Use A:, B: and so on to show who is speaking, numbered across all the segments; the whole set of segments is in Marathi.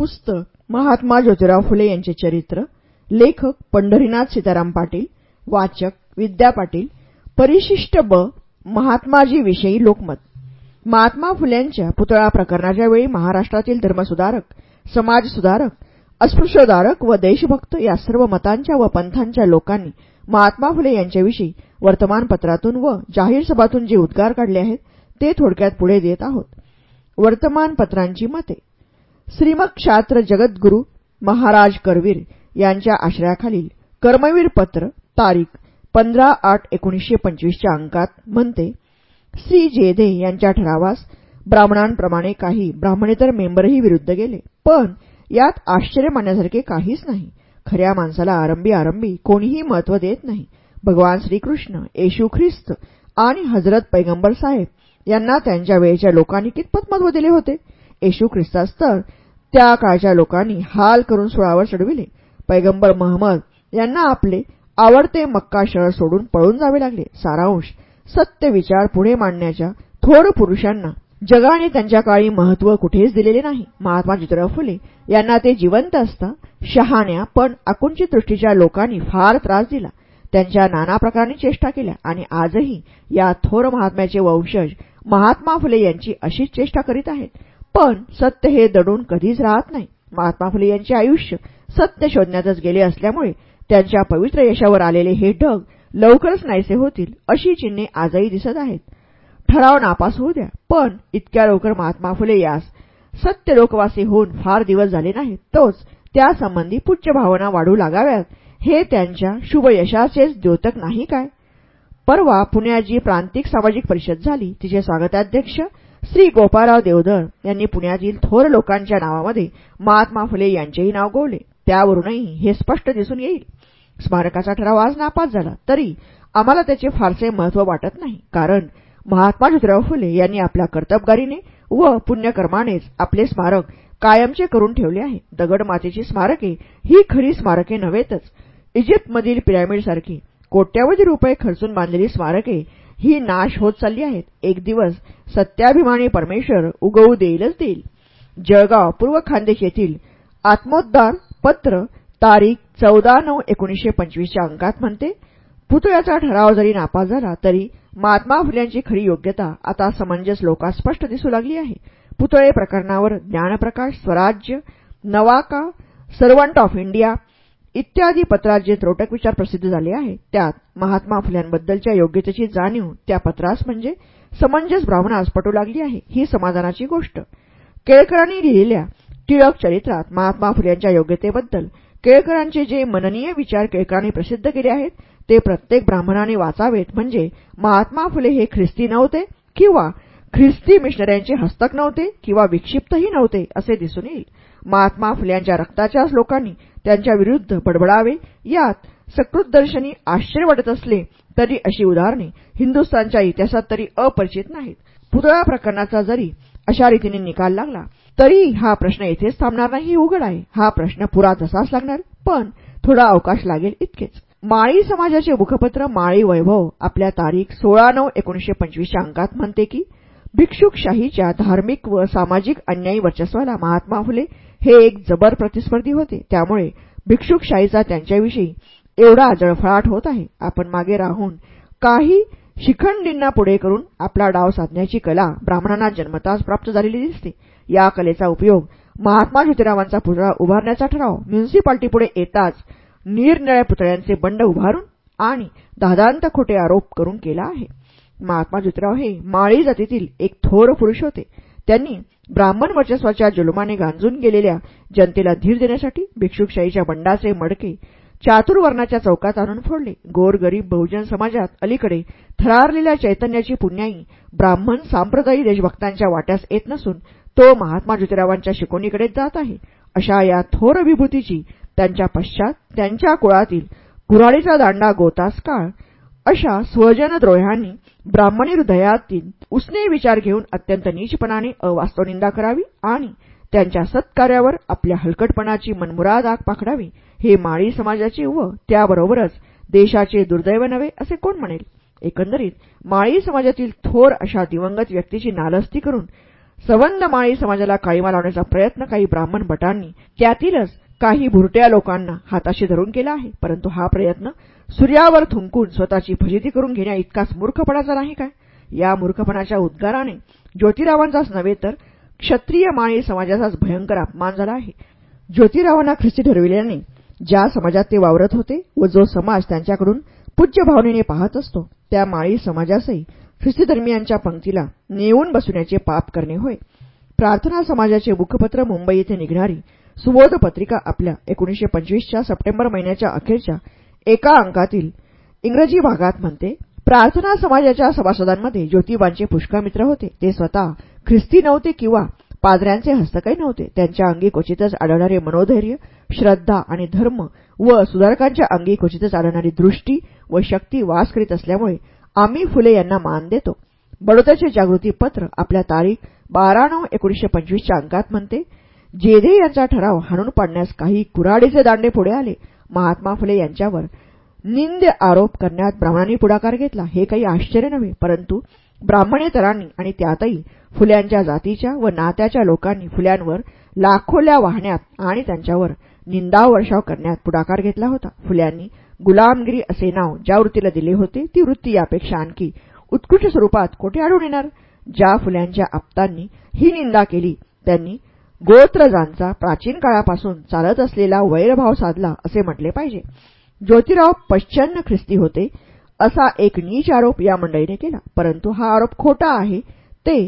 A: पुस्तक महात्मा ज्योतिराव फुले यांचे चरित्र लेखक पंढरीनाथ सीताराम पाटील वाचक विद्या पाटील परिशिष्ट ब महात्माजीविषयी लोकमत. महात्मा फुल्यांच्या पुतळा प्रकरणाच्या वेळी महाराष्ट्रातील धर्मसुधारक समाजसुधारक अस्पृश्यधारक व देशभक्त या सर्व मतांच्या व पंथांच्या लोकांनी महात्मा फुले यांच्याविषयी वर्तमानपत्रातून व जाहीर सभातून जे उद्गार काढले आहेत ते थोडक्यात पुढे देत आहोत. वर्तमानपत्रांची मते. श्रीमक्षात्र जगद्गुरू महाराज करवीर यांच्या आश्रयाखालील कर्मवीर पत्र तारीख पंधरा आठ एकोणीसशे पंचवीसच्या अंकात म्हणते श्री जेधे यांच्या ठरावास ब्राह्मणांप्रमाणे काही ब्राह्मणेतर मेंबरही विरुद्ध गेले. पण यात आश्चर्य मानण्यासारखे काहीच नाही. खऱ्या माणसाला आरंभी आरंभी कोणीही महत्त्व देत नाही. भगवान श्रीकृष्ण येशू ख्रिस्त आणि हजरत पैगंबर साहेब यांना त्यांच्या वेळेच्या लोकांनी कितपत महत्त्व दिले होते? येशू ख्रिस्तास तर त्या काळच्या लोकांनी हाल करून सोळावर चढविले. पैगंबर महम्मद यांना आपले आवडते मक्का शहर सोडून पळून जावे लागले. सारांश सत्य विचार पुढे मांडण्याच्या थोर पुरुषांना जगाने त्यांच्या काळी महत्त्व कुठेच दिलेले नाही. महात्मा ज्योतिराव फुले यांना ते जिवंत असता शहाण्या पण आकुंचित दृष्टीच्या लोकांनी फार त्रास दिला. त्यांच्या नाना प्रकारांनी चेष्टा केल्या आणि आजही या थोर महात्म्याचे वंशज महात्मा फुले यांची अशीच चेष्टा करीत आहेत. पण सत्य हे दडून कधीच राहत नाही. महात्मा फुले यांचे आयुष्य सत्य शोधण्यातच गेले असल्यामुळे त्यांच्या पवित्र यशावर आलेले हे ढग लवकरच नाहीसे होतील अशी चिन्हे आजही दिसत आहेत. ठराव नापास होऊ द्या पण इतक्या लवकर महात्मा फुले यास सत्य लोकवासी होऊन फार दिवस झाले नाहीत तोच त्यासंबंधी पुच्च भावना वाढू लागाव्यात हे त्यांच्या शुभ यशाचेच द्योतक नाही काय? परवा पुण्यात जी प्रांतिक सामाजिक परिषद झाली तिचे स्वागताध्यक्ष श्री गोपाळराव देवधर यांनी पुण्यातील थोर लोकांच्या नावामध्ये महात्मा फुले यांचेही नाव गोवले. त्यावरूनही हे स्पष्ट दिसून येईल. स्मारकाचा ठराव आज नापास झाला. तरी आम्हाला त्याचे फारसे महत्त्व वाटत नाही. कारण महात्मा ज्योतिराव फुले यांनी आपल्या कर्तबगारीने व पुण्यकर्मानेच आपले स्मारक कायमचे करून ठेवले आहे. दगडमातेची स्मारके ही खरी स्मारके नव्हेतच. इजिप्तमधील पिरॅमिडसारखी कोट्यावधी रुपये खर्चून बांधलेली स्मारके ही नाश होत चालली आहेत. एक दिवस सत्याभिमानी परमेश्वर उगवू देईलच देईल. जळगाव पूर्व खानदेश येथील आत्मोद्धार पत्र तारीख चौदा नऊ एकोणीसशे पंचवीसच्या अंकात म्हणते पुतळ्याचा ठराव जरी नापास झाला तरी महात्मा फुल्यांची खरी योग्यता आता समंजस लोकात स्पष्ट दिसू लागली आहे. पुतळे प्रकरणावर ज्ञानप्रकाश स्वराज्य नवाका सर्वंट ऑफ इंडिया इत्यादी पत्रात जे त्रोटक विचार प्रसिद्ध झाले आहेत त्यात महात्मा फुल्यांबद्दलच्या योग्यतेची जाणीव त्या पत्रास म्हणजे समंजस ब्राह्मणास पटू लागली आहे ही समाधानाची गोष्ट. केळकरांनी लिहिलेल्या टिळक चरित्रात महात्मा फुल्यांच्या योग्यतेबद्दल केळकरांचे जे मननीय विचार केळकरांनी प्रसिद्ध केले आहेत ते प्रत्येक ब्राह्मणाने वाचावेत म्हणजे महात्मा फुले हे ख्रिस्ती नव्हते किंवा ख्रिस्ती मिशनऱ्यांचे हस्तक नव्हते किंवा विक्षिप्तही नव्हते असे दिसून येईल. महात्मा फुल्यांच्या रक्ताच्याच लोकांनी त्यांच्या विरुद्ध बडबडावे यात सकृतदर्शनी आश्चर्य वाटत असले तरी अशी उदाहरणे हिंदुस्थानच्या इतिहासात तरी अपरिचित नाहीत. पुतळा प्रकरणाचा जरी अशा रीतीने निकाल लागला तरी हा प्रश्न येथेच थांबणार नाही उघड आहे. हा प्रश्न पुरा तसाच लागणार पण थोडा अवकाश लागेल इतकेच. माळी समाजाचे मुखपत्र माळी वैभव आपल्या तारीख सोळा नऊ एकोणीशे पंचवीसच्या अंकात म्हणते की भिक्षुकशाहीच्या धार्मिक व सामाजिक अन्यायी वर्चस्वाला महात्मा फुले हे एक जबर प्रतिस्पर्धी होते. त्यामुळे भिक्षुकशाहीचा त्यांच्याविषयी एवढा जळफळाट होत आहे. आपण मागे राहून काही शिखंडींना पुढे करून आपला डाव साधण्याची कला ब्राह्मणांना जन्मताच प्राप्त झालेली दिसते. या कलेचा उपयोग महात्मा ज्योतिरावांचा पुतळा उभारण्याचा ठराव म्युन्सिपाल्टीपुढे येताच निरनिळ्या पुतळ्यांचे बंड उभारून आणि दादांत खोटे आरोप करून केला आहे. महात्मा ज्योतिराव हे माळी जातीतील एक थोर पुरुष होते. त्यांनी ब्राह्मण वर्चस्वाच्या जुलुमाने गांजून गेलेल्या जनतेला धीर देण्यासाठी भिक्षुकशाहीच्या बंडाचे मडके चातुर्वर्णाच्या चौकात आणून फोडले. गोरगरीब बहुजन समाजात अलीकडे थरारलेल्या चैतन्याची पुण्याई ब्राह्मण सांप्रदायी देशभक्तांच्या वाट्यास येत नसून तो महात्मा ज्योतिरावांच्या शिकवणीकडे जात आहे. अशा या थोर विभूतीची त्यांच्या पश्चात त्यांच्या कुळातील कुऱ्हाडीचा दांडा गोतास काळ अशा स्वजनद्रोह्यांनी ब्राह्मणी हृदयातील उसने विचार घेऊन अत्यंत नीचपणाने अवास्तव निंदा करावी आणि त्यांच्या सत्कार्यावर आपल्या हलकटपणाची मनमुराद आग पाखडावी. हे माळी समाजाची व त्याबरोबरच देशाचे दुर्दैव नव्हे असे कोण म्हणेल? एकंदरीत माळी समाजातील थोर अशा दिवंगत व्यक्तीची नालस्ती करून संबंध माळी समाजाला काळीमा लावण्याचा प्रयत्न काही ब्राह्मण भटांनी त्यातीलच काही भुरट्या लोकांना हाताशी धरून केला आहे. परंतु हा प्रयत्न सूर्यावर थुंकून स्वतःची फजिती करून घेण्या इतकाच मूर्खपणाचा नाही काय? या मूर्खपणाच्या उद्गाराने ज्योतिरावांचाच नव्हे तर क्षत्रिय माळी समाजाचाच भयंकर अपमान झाला आहे. ज्योतिरावांना ख्रिस्ती ठरविल्याने ज्या समाजात ते वावरत होते व जो समाज त्यांच्याकडून पूज्य भावनेने पाहत असतो त्या माळी समाजासही ख्रिस्ती धर्मियांच्या पंक्तीला नेऊन बसवण्याचे पाप करणे होय. प्रार्थना समाजाचे मुखपत्र मुंबई येथे निघणारी सुबोध पत्रिका आपल्या एकोणीशे पंचवीसच्या सप्टेंबर महिन्याच्या अखेरच्या एका अंकातील इंग्रजी भागात म्हणते प्रार्थना समाजाच्या सभासदांमध्ये ज्योतिबांचे पुष्कळ मित्र होते. ते स्वतः ख्रिस्ती नव्हते किंवा पादऱ्यांचे हस्तकही नव्हते. त्यांच्या अंगी क्वचितच आढळणारे मनोधैर्य श्रद्धा आणि धर्म व सुधारकांच्या अंगी क्वचितच आढळणारी दृष्टी व शक्ती वास करीत असल्यामुळे आम्ही फुले यांना मान देतो. बडोद्याचे जागृती पत्र आपल्या तारीख बारा नऊ एकोणीशे पंचवीसच्या अंकात म्हणते जेधे यांचा ठराव हाणून पाडण्यास काही कुराडीचे दांडे पुढे आले महात्मा फुले यांच्यावर निंद आरोप करण्यात ब्राह्मणांनी पुढाकार घेतला. हे काही आश्चर्य नव्हे परंतु ब्राह्मणेतरांनी आणि त्यातही फुल्यांच्या जातीच्या व नात्याच्या लोकांनी फुल्यांवर लाखोल्या वाहण्यात आणि त्यांच्यावर निंदा वर्षाव करण्यात पुढाकार घेतला होता. फुल्यांनी गुलामगिरी असे नाव ज्या वृत्तीला दिले होते ती वृत्ती यापेक्षा आणखी उत्कृष्ट स्वरूपात कोठे आढळून येणार? ज्या फुल्यांच्या आप्तांनी ही निंदा केली त्यांनी गोत्रजांचा प्राचीन काळापासून चालत असलेला वैरभाव साधला असे म्हटले पाहिजे. ज्योतिराव पश्चन्न ख्रिस्ती होते असा एक नीच आरोप या मंडळीने केला. परंतु हा आरोप खोटा आहे ते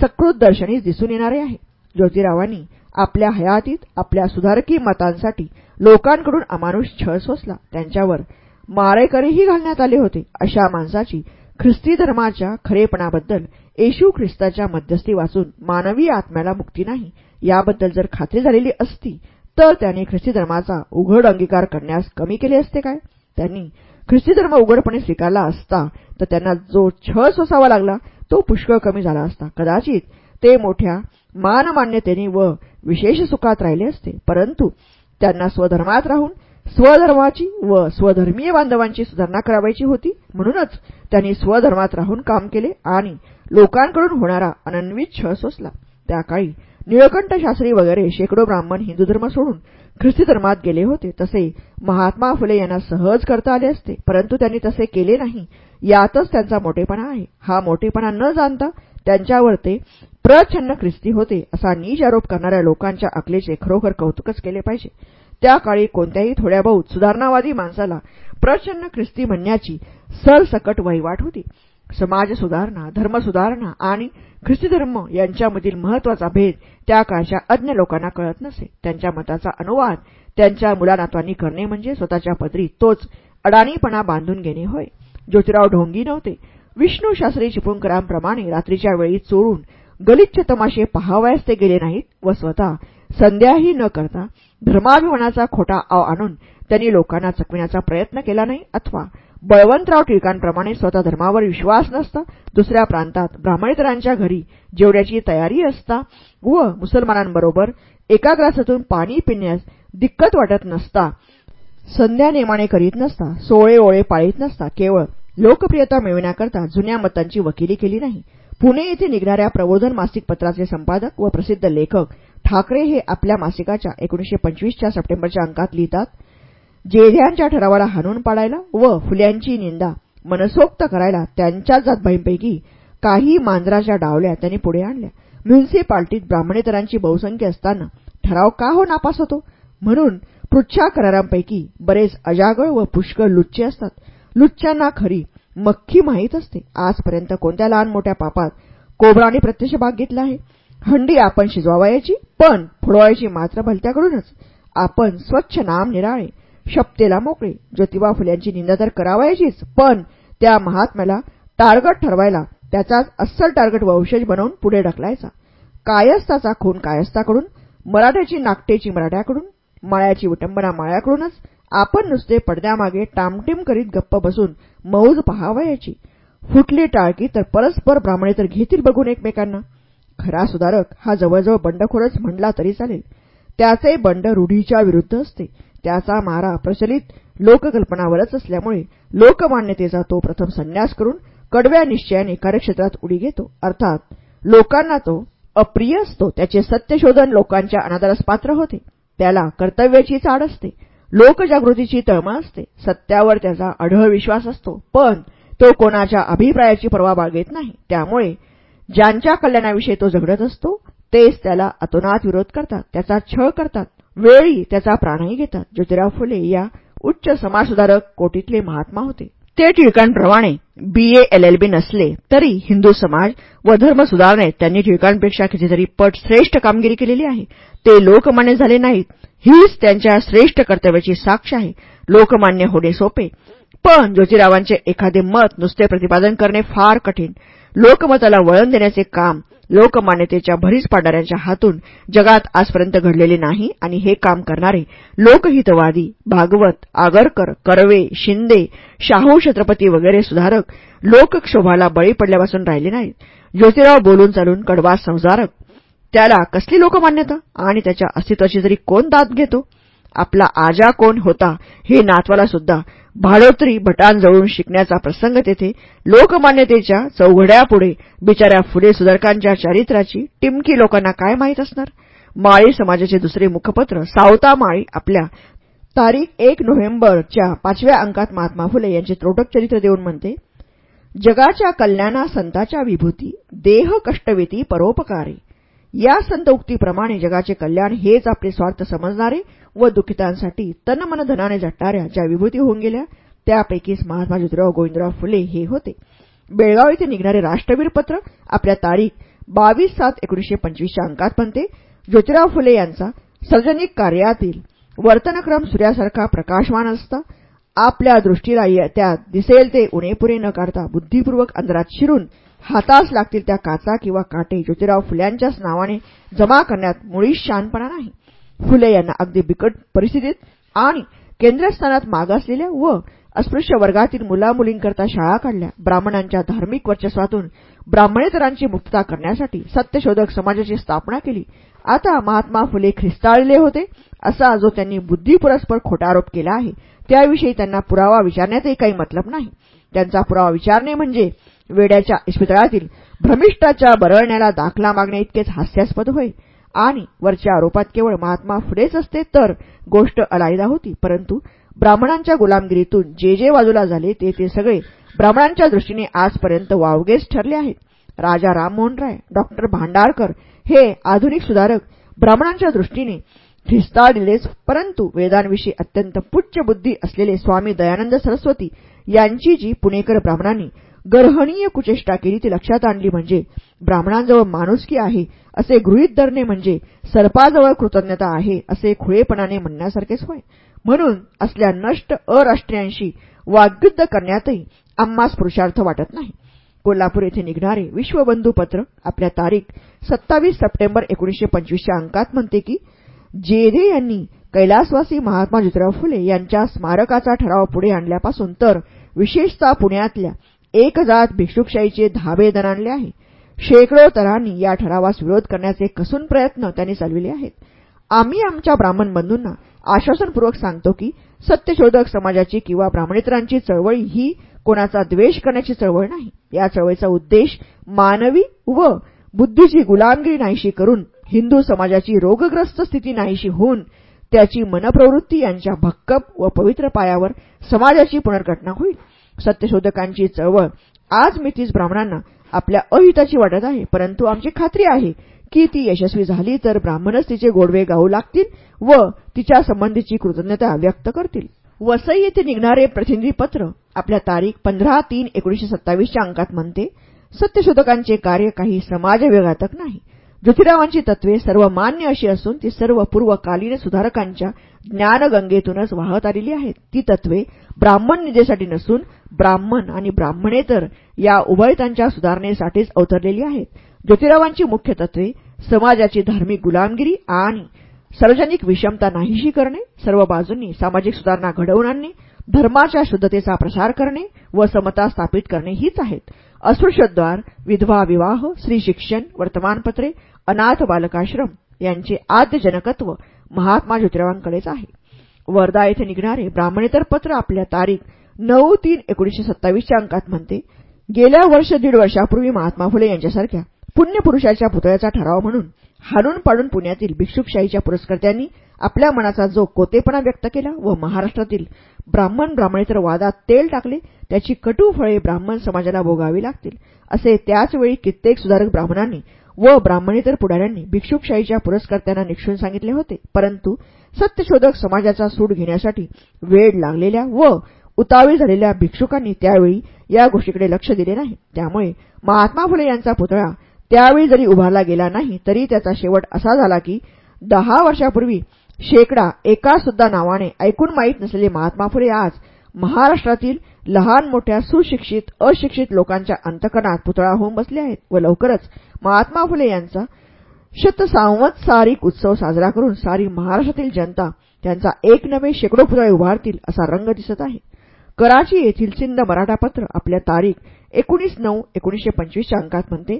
A: सकृत दर्शनीस दिसून येणारे आहे. ज्योतिरावांनी आपल्या हयातीत आपल्या सुधारकी मतांसाठी लोकांकडून अमानुष छळ सोसला. त्यांच्यावर मारेकरीही घालण्यात आले होते. अशा माणसाची ख्रिस्ती धर्माच्या खरेपणाबद्दल येशू ख्रिस्ताच्या मध्यस्थी वाचून मानवी आत्म्याला मुक्ती नाही याबद्दल जर खात्री झालेली असती तर त्याने ख्रिस्ती धर्माचा उघड अंगीकार करण्यास कमी केले असते काय? त्यांनी ख्रिस्ती धर्म उघडपणे स्वीकारला असता तर त्यांना जो छळ सोसावा लागला तो पुष्कळ कमी झाला असता. कदाचित ते मोठ्या मानमान्यतेने व विशेष सुखात राहिले असते परंतु त्यांना स्वधर्मात राहून स्वधर्माची व स्वधर्मीय बांधवांची सुधारणा करावायची होती. म्हणूनच त्यांनी स्वधर्मात राहून काम केले आणि लोकांकडून होणारा अनन्वित छळ सोसला. त्या काळी निळकंठ शास्त्री वगैरे शेकडो ब्राह्मण हिंदू धर्म सोडून ख्रिस्ती धर्मात गेले होते. तसे महात्मा फुले यांना सहज करता आले असते. परंतु त्यांनी तसे केले नाही. यातच त्यांचा मोठेपणा आहे. हा मोठेपणा न जाणता त्यांच्यावर ते प्रछन्न ख्रिस्ती होते असा नीच आरोप करणाऱ्या लोकांच्या अकलेचे खरोखर कौतुकच केले पाहिजे. त्या काळी कोणत्याही थोड्या बहुत सुधारणावादी माणसाला प्रच्छन्न ख्रिस्ती म्हणण्याची सरसकट वहिवाट होती. समाज सुधारणा धर्मसुधारणा आणि ख्रिस्ती धर्म यांच्यामधील महत्त्वाचा भेद त्या काळच्या अज्ञ लोकांना कळत नसे. त्यांच्या मताचा अनुवाद त्यांच्या मुलानात्वांनी करणे म्हणजे स्वतःच्या पदरी तोच अडाणीपणा बांधून घेणे होय. ज्योतिराव ढोंगी नव्हते. विष्णू शास्त्री चिपळूणकरांप्रमाणे रात्रीच्या वेळी चोरून गलिच्छ तमाशे पहावयास ते गेले नाहीत व स्वतः संध्याही न करता धर्माभिमानाचा खोटा आव आणून त्यांनी लोकांना चकविण्याचा प्रयत्न केला नाही अथवा बळवंतराव टिळकांप्रमाणे स्वतः धर्मावर विश्वास नसता दुसऱ्या प्रांतात ब्राह्मणेतरांच्या घरी जेवण्याची तयारी असता व मुसलमानांबरोबर एका ग्रासातून पाणी पिण्यास दिक्कत वाटत नसता संध्या नेमाने करीत नसता सोळे ओळे पाळीत नसता केवळ लोकप्रियता मिळविण्याकरता जुन्या मतांची वकिली केली नाही. पुणे येथे निघणाऱ्या प्रबोधन मासिक पत्राचे संपादक व प्रसिद्ध लेखक ठाकरे हे आपल्या मासिकाच्या एकोणीशे पंचवीसच्या सप्टेंबरच्या अंकात लिहितात जेध्यांच्या ठरावाला हाणून पाडायला व फुल्यांची निंदा मनसोक्त करायला त्यांच्या जातभाईंपैकी काही मांजराच्या डावल्या त्यांनी पुढे आणल्या. म्युन्सिपाल्टीत ब्राह्मणेतरांची बहुसंख्य असताना ठराव का हो नापास होतो? म्हणून पृच्छा करारांपैकी बरेच अजागळ व पुष्कळ लुच्चे असतात. लुच्च्यांना खरी मक्खी माहीत असते. आजपर्यंत कोणत्या लहान मोठ्या पापात कोबराने प्रत्यक्ष भाग घेतला आहे? हंडी आपण शिजवावयाची पण फोडवायची मात्र भलत्याकडूनच. आपण स्वच्छ नाम निराळे शपतेला मोकळे. ज्योतिबा फुल्यांची निंदा तर करावायचीच पण त्या महात्म्याला टार्गट ठरवायला त्याचाच अस्सल टार्गट वंशज बनवून पुढे ढकलायचा. कायस्ताचा खून कायस्ताकडून मराठ्याची नागटेची मराठ्याकडून माळ्याची विटंबना माळ्याकडूनच आपण नुसते पडद्यामागे टामटिम करीत गप्प बसून मौज पहावयाची. फुटली टाळकी तर परस्पर ब्राह्मणे तर घेतील बघून एकमेकांना. खरा सुधारक हा जवळजवळ बंडखोरच म्हणला तरी चालेल. त्याचे बंड रूढीच्या विरुद्ध असते. त्याचा मारा प्रचलित लोककल्पनावरच असल्यामुळे लोकमान्यतेचा तो प्रथम संन्यास करून कडव्या निश्चयाने कार्यक्षेत्रात उडी घेतो. अर्थात लोकांना तो अप्रिय असतो. त्याचे सत्यशोधन लोकांच्या अनादरास पात्र होते. त्याला कर्तव्याची चाड असते. लोकजागृतीची तळमळ असते. सत्यावर त्याचा अढळ विश्वास असतो. पण तो कोणाच्या अभिप्रायाची पर्वा बाळगत नाही. त्यामुळे ज्यांच्या कल्याणाविषयी तो झगडत असतो तेच त्याला अतोनात विरोध करतात. त्याचा छळ करतात. वेळी त्याचा प्राणही घेतात. ज्योतिराव फुले या उच्च समाजसुधारक कोटीतले महात्मा होते. ते टिळकांप्रमाणे बीए एलएलबी नसले तरी हिंदू समाज व धर्म सुधारणेत त्यांनी टिळकांपेक्षा कितीतरी पट श्रेष्ठ कामगिरी केलेली आहे. ते लोकमान्य झाले नाहीत. हीच त्यांच्या श्रेष्ठ कर्तव्याची साक्ष आहे. लोकमान्य होणे सोपे. पण ज्योतिरावांचे एखादे मत नुसते प्रतिपादन करणे फार कठीण. लोकमताला वळण देण्याचे काम लोकमान्यतेच्या भरीस पाडणाऱ्यांच्या हातून जगात आजपर्यंत घडलेले नाही आणि हे काम करणारे लोकहितवादी भागवत आगरकर कर्वे शिंदे शाहू छत्रपती वगैरे सुधारक लोकक्षोभाला बळी पडल्यापासून राहिले नाहीत. ज्योतिराव बोलून चालून कडवा संसारक. त्याला कसली लोकमान्यता? आणि त्याच्या अस्तित्वाची तरी कोण दाद घेतो? आपला आजा कोण होता हे नातवाला सुद्धा भाडोत्री भटांजवळून शिकण्याचा प्रसंग तेथे लोकमान्यतेच्या चौघड्यापुढे बिचाऱ्या फुले सुधारकांच्या चारित्राची टिमकी लोकांना काय माहीत असणार? माळी समाजाचे दुसरे मुखपत्र सावता माळी आपल्या तारीख एक नोव्हेंबरच्या पाचव्या अंकात महात्मा फुले यांचे त्रोटक चरित्र देऊन म्हणते जगाच्या कल्याणा संताच्या विभूती देह कष्टवेती परोपकारी. या संत उक्तीप्रमाणे जगाचे कल्याण हेच आपले स्वार्थ समजणारे व दुःखीतांसाठी तन मन धनाने झटणाऱ्या ज्या विभूती होऊन गेल्या त्यापैकीच महात्मा ज्योतिराव गोविंदराव फुले हे होते. बेळगाव येथे निघणारे राष्ट्रवीर पत्र आपल्या तारीख बावीस सात एकोणीशे पंचवीसच्या अंकात म्हणते ज्योतिराव फुले यांचा सार्वजनिक कार्यातील वर्तनक्रम सूर्यासारखा प्रकाशमान असता. आपल्या दृष्टीला त्यात दिसेल ते उणेपुरे न काढता बुद्धिपूर्वक अंतरात शिरून हातास लागतील त्या काचा किंवा काटे ज्योतिराव फुल्यांच्याच नावाने जमा करण्यात मुळीच शानपणा नाही. फुले यांना अगदी बिकट परिस्थितीत आणि केंद्रस्थानात मागासलेल्या व अस्पृश्य वर्गातील मुलामुलींकरता शाळा काढल्या. ब्राह्मणांच्या धार्मिक वर्चस्वातून ब्राह्मणेतरांची मुक्तता करण्यासाठी सत्यशोधक समाजाची स्थापना केली. आता महात्मा फुले ख्रिस्ताळले होते असा जो त्यांनी बुद्धीपुरस्पर खोटा आरोप केला आहे त्याविषयी त्यांना पुरावा विचारण्यातही काही मतलब नाही. त्यांचा पुरावा विचारणे म्हणजे वेड्याच्या इस्पितळातील भ्रमिष्ठाच्या बरळण्याला दाखला मागणे इतकेच हास्यास्पद होय. आणि वरच्या आरोपात केवळ महात्मा फुलेच असते तर गोष्ट अलायदा होती. परंतु ब्राह्मणांच्या गुलामगिरीतून जे जे बाजूला झाले ते ते सगळे ब्राह्मणांच्या दृष्टीने आजपर्यंत वावगेच ठरले आहेत. राजा राममोहन राय डॉक्टर भांडारकर हे आधुनिक सुधारक ब्राह्मणांच्या दृष्टीने दिलेच परंतु वेदांविषयी अत्यंत पुच्च बुद्धी असलेले स्वामी दयानंद सरस्वती यांची जी पुणेकर ब्राह्मणांनी गर्हणीय कुचेष्टा केली ती लक्षात आणली म्हणजे ब्राह्मणांजवळ माणुसकी आहे असे गृहीत धरणे म्हणजे सर्पाजवळ कृतज्ञता आहे असे खुळेपणाने म्हणण्यासारखेच होय. म्हणून असल्या नष्ट अराष्ट्रीयांशी वाग्युद्ध करण्यातही आम्हास पुरुषार्थ वाटत नाही. कोल्हापूर येथे निघणारे विश्वबंधू पत्र आपल्या तारीख सत्तावीस सप्टेंबर एकोणीशे पंचवीसच्या अंकात म्हणते की जेधे यांनी कैलासवासी महात्मा ज्योतिराव फुले यांच्या स्मारकाचा ठराव पुढे आणल्यापासून तर विशेषतः पुण्यातल्या एक जात भिक्षुकशाहीचे धाबे आणले आहे. शेकडो तरांनी या ठरावास विरोध करण्याचे कसून प्रयत्न त्यांनी चालविले आहेत. आम्ही आमच्या ब्राह्मण बंधूंना आश्वासनपूर्वक सांगतो की सत्यशोधक समाजाची किंवा ब्राह्मणेतरांची चळवळी ही कोणाचा द्वेष करण्याची चळवळ नाही. या चळवळीचा उद्देश मानवी व बुद्धीची गुलामगिरी नाहीशी करून हिंदू समाजाची रोगग्रस्त स्थिती नाहीशी होऊन त्याची मनप्रवृत्ती यांच्या भक्कम व पवित्र पायावर समाजाची पुनर्घटना होईल. सत्यशोधकांची चळवळ. आज मितीस ब्राह्मणांना आपल्या अहिताची वाटत आहे परंतु आमची खात्री आहे की ती यशस्वी झाली तर ब्राह्मणच तिचे गोडवे गाऊ लागतील व तिच्या संबंधीची कृतज्ञता व्यक्त करतील. वसई येथे निघणारे प्रतिनिधी पत्र आपल्या तारीख पंधरा तीन एकोणीशे सत्तावीसच्या अंकात म्हणते सत्यशोधकांचे कार्य काही समाजविघातक नाही. ज्योतिरावांची तत्वे सर्व मान्य अशी असून ती सर्व पूर्वकालीन सुधारकांच्या ज्ञानगंगेतूनच वाहत आलेली आहेत. ती तत्वे ब्राह्मण निधेसाठी नसून ब्राह्मण आणि ब्राह्मणेतर या उभयतांच्या सुधारणेसाठीच अवतरलेली आहेत. ज्योतिरावांची मुख्य तत्वे समाजाची धार्मिक गुलामगिरी आणि सार्वजनिक विषमता नाहीशी करणे सर्व बाजूंनी सामाजिक सुधारणा घडवून आणणे धर्माच्या शुद्धतेचा प्रसार करणे व समता स्थापित करणे हीच आहेत. अस्पृश्यद्वार विधवा विवाह स्त्री शिक्षण वर्तमानपत्रे अनाथ बालकाश्रम यांचे आद्यजनकत्व महात्मा ज्योतिरावांकडेच आहे. वर्धा येथे निघणारे ब्राह्मणेतर पत्र आपल्या तारीख नऊ तीन एकोणीशे सत्तावीसच्या अंकात म्हणते गेल्या वर्ष दीड वर्षापूर्वी महात्मा फुले यांच्यासारख्या पुण्यपुरुषाच्या पुतळ्याचा ठराव म्हणून हाणून पाडून पुण्यातील भिक्षुकशाहीच्या पुरस्कर्त्यांनी आपल्या मनाचा जो कोतेपणा व्यक्त केला व महाराष्ट्रातील ब्राह्मण ब्राह्मणेतर वादात तेल टाकले त्याची कटू फळे ब्राह्मण समाजाला भोगावी लागतील. असे त्याचवेळी कित्येक सुधारक ब्राह्मणांनी व ब्राह्मणेतर पुढाऱ्यांनी भिक्षुकशाहीच्या पुरस्कर्त्यांना निक्षून सांगितले होते. परंतु सत्यशोधक समाजाचा सूड घेण्यासाठी वेळ लागलेल्या व उतावी झालेल्या भिक्षुकांनी त्यावेळी या गोष्टीकडे लक्ष दिले नाही. त्यामुळे महात्मा फुले यांचा पुतळा त्यावेळी जरी उभारला गेला नाही तरी त्याचा शेवट असा झाला की दहा वर्षापूर्वी शेकडा एका सुद्धा नावाने ऐकून माहीत नसलेले महात्मा फुले आज महाराष्ट्रातील लहान मोठ्या सुशिक्षित अशिक्षित लोकांच्या अंतकरणात पुतळा होऊन बसले आहेत व लवकरच महात्मा फुले यांचा शतसांवत्सारिक उत्सव साजरा करून सारी महाराष्ट्रातील जनता त्यांचा एक नवे शेकडो पुतळे उभारतील असा रंग दिसत आहे. कराची येथील सिंध मराठा पत्र आपल्या तारीख एकोणीस नऊ एकोणीसशे पंचवीसच्या अंकात म्हणते.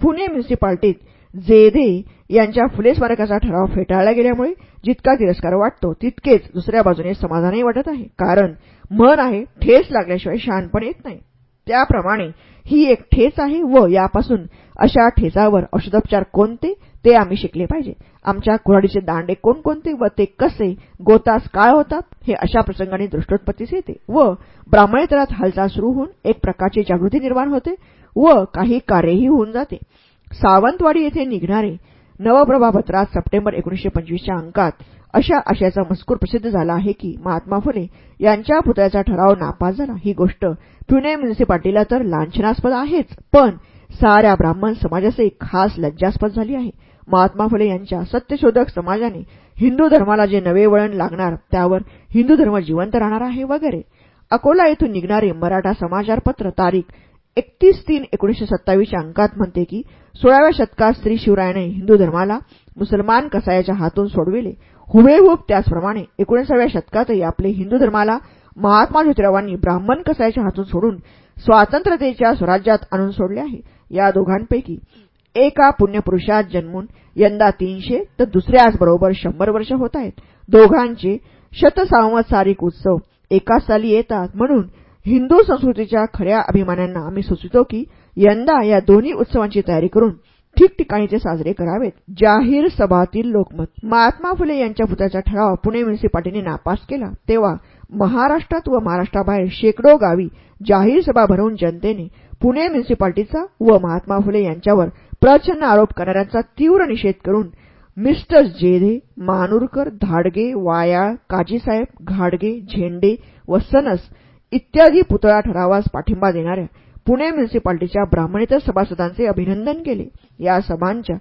A: पुणे म्युनिसिपाल्टीत जेदे यांच्या फुले स्मारकाचा ठराव फेटाळला गेल्यामुळे जितका तिरस्कार वाटतो तितकेच दुसऱ्या बाजूने समाधानही वाटत आहे. कारण मन आहे ठेस लागल्याशिवाय शहाणपण येत नाही. त्याप्रमाणे ही एक ठेच आहे व यापासून अशा ठेचावर औषधोपचार कोणते? ते आम्ही शिकले पाहिजे. आमच्या कुऱ्हाडीचे दांडे कोणकोणते व ते कसे गोतास काय होतात हे अशा प्रसंगाने दृष्टोत्पत्तीस येते. व ब्राह्मणेतरात हालचाल सुरू होऊन एक प्रकारची जागृती निर्माण होते व काही कार्यही होऊन जाते. सावंतवाडी येथे निघणारे नवप्रभापत्रात सप्टेंबर एकोणीशे पंचवीसच्या अंकात अशा आशयाचा मजकूर प्रसिद्ध झाला आहे की महात्मा फुले यांच्या पुतळ्याचा ठराव नापास झाला. ही गोष्ट पुणे म्युनिसिपाल्टीला तर लांछनास्पद आहेच पण साऱ्या ब्राह्मण समाजाचे खास लज्जास्पद झाली आहे. महात्मा फुले यांच्या सत्यशोधक समाजाने हिंदू धर्माला जे नवे वळण लागणार त्यावर हिंदू धर्म जिवंत राहणार आहे वगैरे. अकोला येथून निघणारे मराठा समाचारपत्र तारीख एकतीस तीन एकोणीशे सत्तावीसच्या अंकात म्हणते की सोळाव्या शतकात स्त्री शिवरायाने हिंदू धर्माला मुसलमान कसायाच्या हातून सोडविले. हुबेहूब त्याचप्रमाणे एकोणीसाव्या शतकातही आपले हिंदू धर्माला महात्मा ज्योतिरावांनी ब्राह्मण कसायाच्या हातून सोडून स्वातंत्र्यतेच्या स्वराज्यात आणून सोडले आहे. या दोघांपैकी एका पुण्यपुरुषात जन्मून यंदा तीनशे तर दुसऱ्याच बरोबर शंभर वर्ष होत आहेत. दोघांचे शतसांवत्सारिक उत्सव एकाच साली येतात. म्हणून हिंदू संस्कृतीच्या खऱ्या अभिमानांना आम्ही सुचवितो की यंदा या दोन्ही उत्सवांची तयारी करून ठिकठिकाणी ते साजरे करावेत. जाहीर सभातील लोकमत. महात्मा फुले यांच्या पुतळ्याचा ठराव पुणे म्युनिसिपाल्टीने नापास केला. तेव्हा महाराष्ट्रात व महाराष्ट्राबाहेर शेकडो गावी जाहीर सभा भरवून जनतेने पुणे म्युनिसिपाल्टीचा व महात्मा फुले यांच्यावर प्रचंड आरोप करणाऱ्यांचा तीव्र निषेध करून मिस्टर जेधे मानूरकर धाडगे वायाळ काजीसाहेब घाडगे झेंडे व सनस इत्यादी पुतळा ठरावास पाठिंबा देणाऱ्या पुणे म्युनिसिपाल्टीच्या ब्राह्मणेतर सभासदांचे अभिनंदन केले. या सभांच्या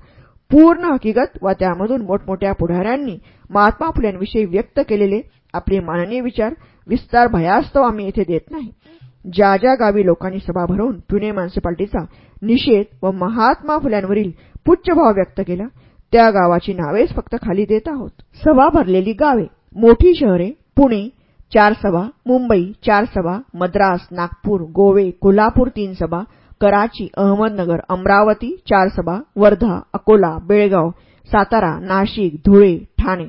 A: पूर्ण हकीकत व त्यामधून मोठमोठ्या पुढाऱ्यांनी महात्मा फुल्यांविषयी व्यक्त केलेले आपले माननीय विचार विस्तार भयास्तव आम्ही येथे देत नाही. ज्या ज्या गावी लोकांनी सभा भरवून पुणे म्युनिसिपाल्टीचा निषेध व महात्मा फुल्यांवरील पुच्छभाव व्यक्त केला त्या गावाची नावेच फक्त खाली देत आहोत. सभा भरलेली गावे मोठी शहरे पुणे चार सभा मुंबई चार सभा मद्रास नागपूर गोवे कोल्हापूर तीन सभा कराची अहमदनगर अमरावती चार सभा वर्धा अकोला बेळगाव सातारा नाशिक धुळे ठाणे.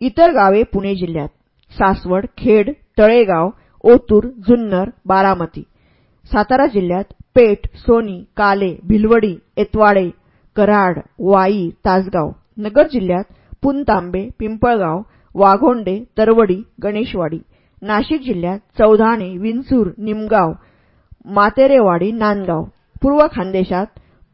A: इतर गावे पुणे जिल्ह्यात सासवड खेड तळेगाव ओतूर जुन्नर बारामती. सातारा जिल्ह्यात पेठ सोनी काले भिलवडी एतवाडे कराड वाई तासगाव. नगर जिल्ह्यात पुनतांबे पिंपळगाव वाघोंडे तरवडी गणेशवाडी. नाशिक जिल्ह्यात चौधाणे विंचूर निमगाव मातेरेवाडी नांदगाव. पूर्व खानदेशात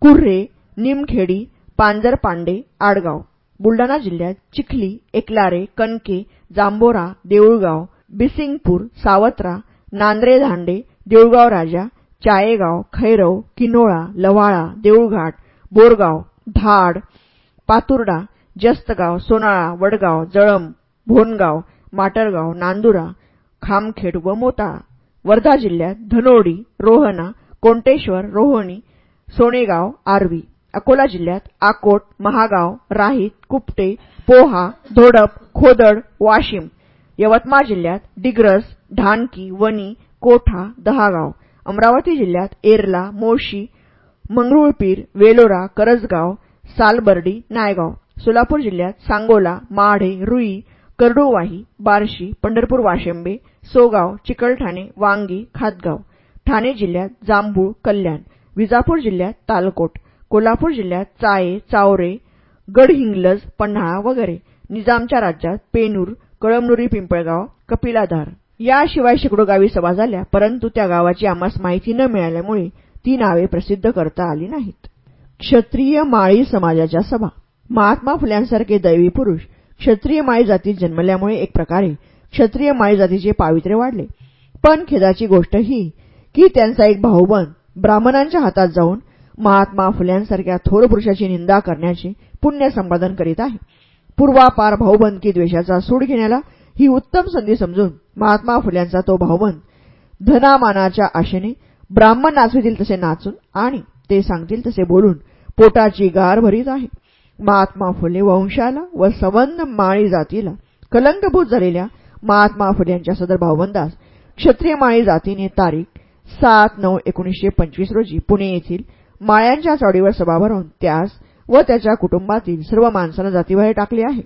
A: कुर्रे निमखेडी पांजरपांडे आडगाव. बुलढाणा जिल्ह्यात चिखली एकलारे कणके जांभोरा देऊळगाव बिसिंगपूर सावत्रा नांद्रे धांडे देऊळगाव राजा चायेगाव खैरव किनोळा लव्हाळा देऊळघाट बोरगाव धाड पातुर्डा जस्तगाव सोनाळा वडगाव जळम भोनगाव माटरगाव नांदुरा खामखेड व मोताळा वर्धा जिल्ह्यात धनोडी रोहना कोंटेश्वर रोहणी सोनेगाव आर्वी अकोला जिल्ह्यात आकोट महागाव राहीत कुपटे पोहा धोडप खोदड वाशिम यवतमाळ जिल्ह्यात डिग्रस ढानकी वणी कोठा दहागाव अमरावती जिल्ह्यात एरला मोशी मंगरुळपीर वेलोरा करजगाव सालबर्डी नायगाव सोलापूर जिल्ह्यात सांगोला माढे रुई करडोवाही बार्शी पंढरपूर वाशिंबे सोगाव चिकलठाणे वांगी खातगाव ठाणे जिल्ह्यात जांभूळ कल्याण विजापूर जिल्ह्यात तालकोट कोल्हापूर जिल्ह्यात चाये चावरे गडहिंग्लज पन्हाळा वगैरे निजामच्या राज्यात पेनूर कळमनुरी पिंपळगाव कपिलाधार. याशिवाय शेकडो गावी सभा झाल्या परंतु त्या गावाची आम्हास माहिती न मिळाल्यामुळे ती नावे प्रसिद्ध करता आली नाहीत. क्षत्रिय माळी समाजाच्या सभा. महात्मा फुल्यांसारखे दैवी पुरुष क्षत्रिय माळी जातीत जन्मल्यामुळे एक प्रकारे क्षत्रिय माळी जातीचे पावित्र्य वाढले. पण खेदाची गोष्ट ही की त्यांचा एक भाऊबंद ब्राह्मणांच्या हातात जाऊन महात्मा फुल्यांसारख्या थोर पुरुषाची निंदा करण्याचे पुण्य संपादन करीत आहे. पूर्वापार भाऊबंदकी द्वेषाचा सूड घेण्याला ही उत्तम संधी समजून महात्मा फुल्यांचा तो भाऊबंद धनामानाच्या आशेने ब्राह्मण नाचवितील तसे नाचून आणि ते सांगतील तसे बोलून पोटाची गार भरीत आहे. महात्मा फुले वंशाला व संबंध माळी जातीला कलंकभूत झालेल्या महात्मा फुल्यांच्या सदर भाऊबंदास क्षत्रिय माळी जातीने तारीख सात नऊ एकोणीसशे पंचवीस रोजी पुणे येथील माळ्यांच्या चौडीवर सभा भरवून त्यास व त्याच्या कुटुंबातील सर्व माणसांना जातीबाहेर टाकले आहे.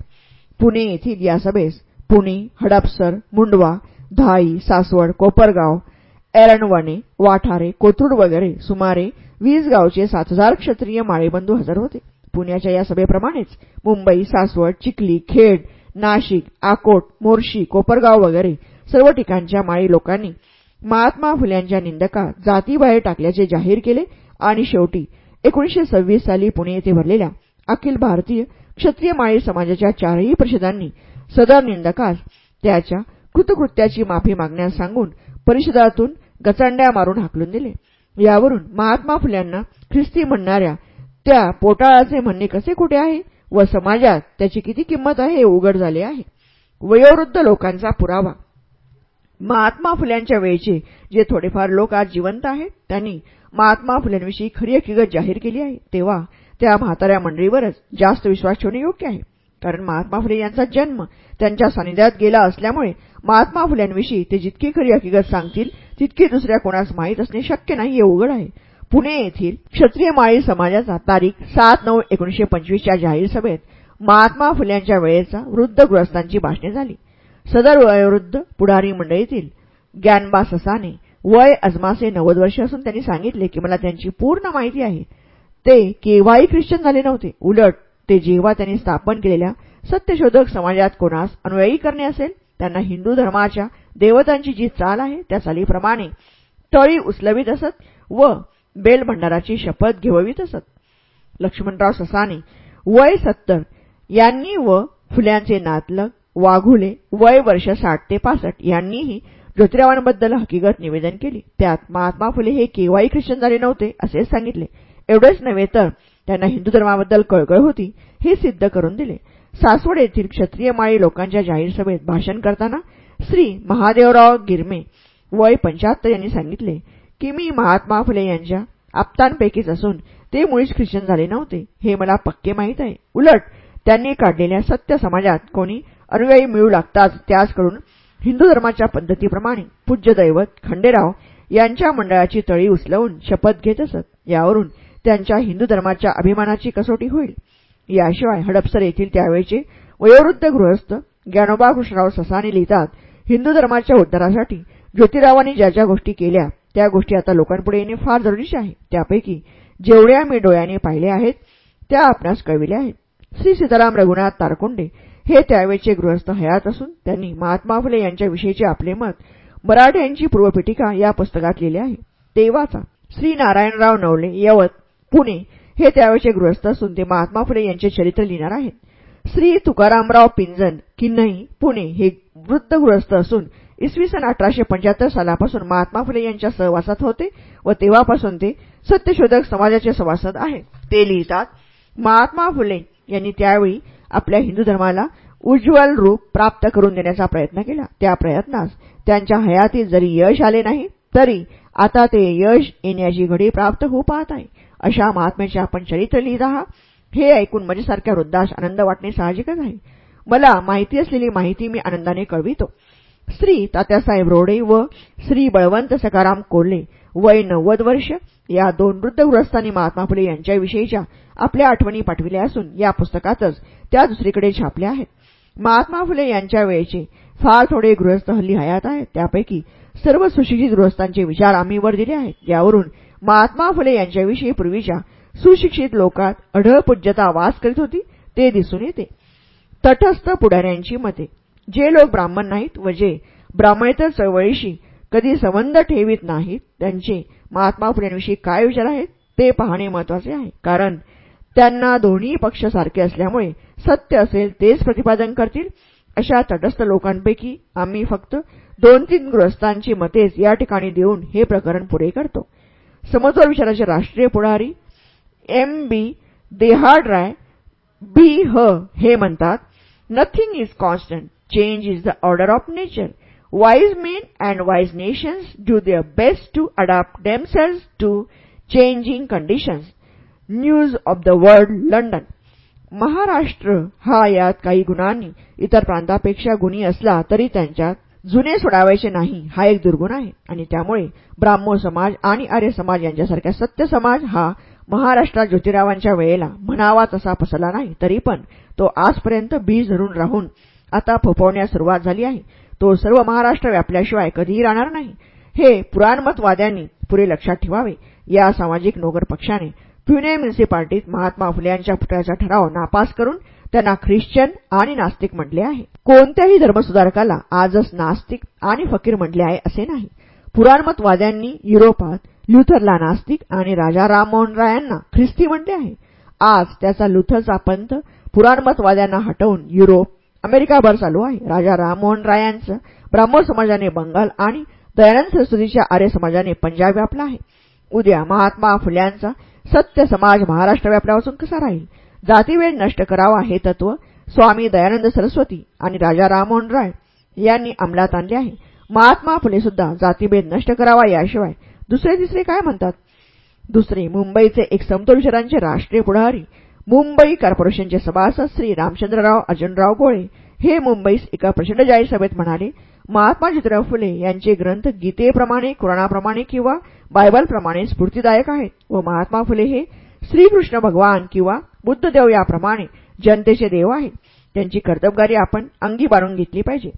A: पुणे येथील या सभेस पुणे हडपसर मुंडवा धाई सासवड कोपरगाव एरणवणे वाठारे कोथरूड वगैरे सुमारे वीस गावचे सात हजार क्षत्रिय माळेबंधू हजर होते. पुण्याच्या या सभेप्रमाणेच मुंबई सासवड चिखली खेड नाशिक आकोट मोर्शी कोपरगाव वगैरे सर्व ठिकाणच्या माळी लोकांनी महात्मा फुल्यांच्या निंदका जातीबाहेर टाकल्याचे जाहीर केले आणि शेवटी एकोणीशे सव्वीस साली पुणे येथे भरलेल्या अखिल भारतीय क्षत्रिय माळी समाजाच्या चारही परिषदांनी सदर निंदकास त्याच्या कृतकृत्याची माफी मागण्यास सांगून परिषदातून गचांड्या मारून हाकलून दिले. यावरून महात्मा फुल्यांना ख्रिस्ती म्हणणाऱ्या त्या पोटाळाचे म्हणणे कसे कुठे आहे व समाजात त्याची किती किंमत आहे हे उघड झाले आहे. वयोवृद्ध लोकांचा पुरावा महात्मा फुल्यांच्या वेळचे जे थोडेफार लोक आज जिवंत आहेत त्यांनी महात्मा फुल्यांविषयी खरी हकीकत जाहीर केली आहे. तेव्हा त्या म्हाताऱ्या मंडळीवरच जास्त विश्वास ठेवणे योग्य आहे. कारण महात्मा फुले यांचा जन्म त्यांच्या सानिध्यात गेला असल्यामुळे महात्मा फुल्यांविषयी ते जितकी खरी हकीकत सांगतील तितकी दुसऱ्या कोणास माहीत असणे शक्य नाही हे उघड आहे. पुणे येथील क्षत्रिय माळी समाजाचा तारीख सात नऊ एकोणीशे पंचवीसच्या जाहीर सभेत महात्मा फुल्यांच्या वेळेचा वृद्ध गृहस्थांची भाषणे झाली. सदर वयोवृद्ध पुढारी मंडळीतील ज्ञानबा ससाने वय अजमासे नव्वद वर्ष असून त्यांनी सांगितले की मला त्यांची पूर्ण माहिती आहे. ते केव्हाही ख्रिश्चन झाले नव्हते. उलट ते जेव्हा त्यांनी स्थापन केलेल्या सत्यशोधक समाजात कोणास अनुयायी करणे असेल त्यांना हिंदू धर्माच्या देवतांची जी चाल आहे त्या चालीप्रमाणे तळी उचलवीत असत व बेलभंडाराची शपथ घेववीत असत. लक्ष्मणराव ससाने वय सत्तर यांनी व फुल्यांचे नातलग वाघुले वय वर्ष साठ ते पासष्ट यांनीही ज्योतिरावांबद्दल हकीकत निवेदन केली. त्यात महात्मा फुले हे केव्हाही ख्रिश्चन झाले नव्हते असे सांगितले. एवढेच नव्हे तर त्यांना हिंदू धर्माबद्दल कळकळ होती हे सिद्ध करून दिले. सासवड येथील क्षत्रिय माळी लोकांच्या जाहीर सभेत भाषण करताना श्री महादेवराव गिरमे वय पंचाहत्तर यांनी सांगितले की मी महात्मा फुले यांच्या आप्तांपैकीच असून ते मुळीच ख्रिश्चन झाले नव्हते हे मला पक्के माहीत आहे. उलट त्यांनी काढलेल्या सत्य समाजात कोणी अनुयायी मिळू लागताच त्याचकडून हिंदू धर्माच्या पद्धतीप्रमाणे पूज्य दैवत खंडेराव यांच्या मंडळाची तळी उचलवून शपथ घेत असत. यावरून त्यांच्या हिंदू धर्माच्या अभिमानाची कसोटी होईल. याशिवाय हडपसर येथील त्यावेळचे वयोवृद्ध गृहस्थ ज्ञानोबा कृष्णराव ससाने लिहितात हिंदू धर्माच्या उद्धारासाठी ज्योतिरावांनी ज्या ज्या गोष्टी केल्या त्या गोष्टी आता लोकांपुढे येणे फार जरुरीचे आहे. त्यापैकी जेवढ्या मी डोळ्याने पाहिले आहेत त्या आपणास कळविल्या आहेत. श्री सीताराम रघुनाथ तारकुंडे हे त्यावेळचे गृहस्थ हयात असून त्यांनी महात्मा फुले यांच्याविषयीचे आपले मत मराठ्यांची पूर्वपीठिका या पुस्तकात लिहिले आहे. तेव्हाचा श्री नारायणराव नवले यवत पुणे हे त्यावेळचे गृहस्थ असून ते महात्मा फुले यांचे चरित्र लिहिणार आहेत. श्री तुकारामराव पिंजन किन्नई पुणे हे वृद्ध गृहस्थ असून इसवी सन अठराशे पंच्याहत्तर सालापासून महात्मा फुले यांच्या सहवासात होते व तेव्हापासून ते सत्यशोधक समाजाचे सभासद आहेत. ते लिहितात महात्मा फुले यांनी त्यावेळी आपल्या हिंदू धर्माला उज्ज्वल रूप प्राप्त करून देण्याचा प्रयत्न केला. त्या प्रयत्नास त्यांच्या हयातीत जरी यश आले नाही तरी आता ते यश येण्याची घडी प्राप्त होऊ पाहत आहे. अशा महात्म्याचे आपण चरित्र लिहित आहात हे ऐकून माझ्यासारख्या वृद्धास आनंद वाटणे साहजिकच आहे. मला माहिती असलेली माहिती मी आनंदाने कळवितो. श्री तात्यासाहेब रोडे व श्री बळवंत सकाराम कोल्हे वय नव्वद वर्ष या दोन वृद्धगृहस्थांनी महात्मा फुले यांच्याविषयीच्या आपल्या आठवणी पाठविल्या असून या पुस्तकातच त्या दुसरीकडे छापल्या आहेत. महात्मा फुले यांच्या वेळेचे फार थोडे गृहस्थ हल्ली हयात आहेत. त्यापैकी सर्व सुशिक्षित गृहस्थांचे विचार आम्ही वर दिले आहेत. यावरून महात्मा फुले यांच्याविषयी पूर्वीच्या सुशिक्षित लोकात अढळपूज्यता वास करीत होती ते दिसून येते. तटस्थ पुढाऱ्यांची मते. जे लोक ब्राह्मण नाहीत व जे ब्राह्मणेतर चळवळीशी कधी संबंध ठेवित नाहीत त्यांचे महात्मा फुलेंविषयी काय विचार आहेत ते पाहणे महत्त्वाचे आहे. कारण त्यांना दोन्ही पक्ष सारखे असल्यामुळे सत्य असेल तेच प्रतिपादन करतील. अशा तटस्थ लोकांपैकी आम्ही फक्त दोन तीन गृहस्थांची मतेच या ठिकाणी देऊन हे प्रकरण पुरे करतो. समत्व विचाराचे राष्ट्रीय पुढारी एम बी देहाडराय बी ह हे म्हणतात nothing is constant change is the order of nature wise men and wise nations do their best to adopt themselves to changing conditions news of the world London Maharashtra हा यात काही गुणांनी इतर प्रांतापेक्षा गुणी असला तरी त्यांच्यात जुने सोडावायचे नाही हा एक दुर्गुण आहे. आणि त्यामुळे ब्राह्मो समाज आणि आर्य समाज यांच्यासारख्या सत्य समाज हा महाराष्ट्रात ज्योतिरावांच्या वेळेला म्हणावा तसा पसरला नाही तरी पण तो आजपर्यंत बीज धरून राहून आता फोफवण्यास सुरुवात झाली आहे. तो सर्व महाराष्ट्र व्यापल्याशिवाय कधीही राहणार नाही. हे पुराणमतवाद्यांनी पुरे लक्षात ठेवावे. या सामाजिक नोकर पक्षाने पुणे म्युनिसिपाल्टीत महात्मा फुले यांच्या पुतळ्याचा ठराव नापास करून त्यांना ख्रिश्चन आणि नास्तिक म्हटले आहे. कोणत्याही धर्मसुधारकाला आजच नास्तिक आणि फकीर म्हटले आहे असे नाही. पुराणमतवाद्यांनी युरोपात ल्युथरला नास्तिक आणि राजा राममोहन रायांना ख्रिस्ती म्हटले आहे. आज त्याचा लुथरचा पंथ पुराणमतवाद्यांना हटवून युरोप अमेरिकाभर चालू आहे. राजा राममोहन रायांचं ब्राह्मण समाजाने बंगाल आणि दयानंद सरस्वतीच्या आर्य समाजाने पंजाब व्यापला आहे. उद्या महात्मा फुल्यांचा सत्य समाज महाराष्ट्र व्यापल्यापासून कसा राहील? जातीवेळ नष्ट करावा हे तत्व स्वामी दयानंद सरस्वती आणि राजा राममोहन राय यांनी अंमलात आणले आहे. महात्मा फुले सुद्धा जातीभेद नष्ट करावा याशिवाय दुसरे तिसरे काय म्हणतात? दुसरे मुंबईचे एक समतोल विचारांचे राष्ट्रीय पुढारी मुंबई कॉर्पोरेशनचे सभासद श्री रामचंद्रराव अर्जुनराव गोळे हे मुंबईस एका प्रचंड जाहीर सभेत म्हणाले महात्मा ज्योतिराव फुले यांचे ग्रंथ गीतेप्रमाणे कुराणाप्रमाणे किंवा बायबलप्रमाणे स्फूर्तीदायक आहेत. व महात्मा फुले हे श्रीकृष्ण भगवान किंवा बुद्धदेव याप्रमाणे जनतेचे देव आहेत. त्यांची कर्तबगारी आपण अंगी बाळून घेतली पाहिजे.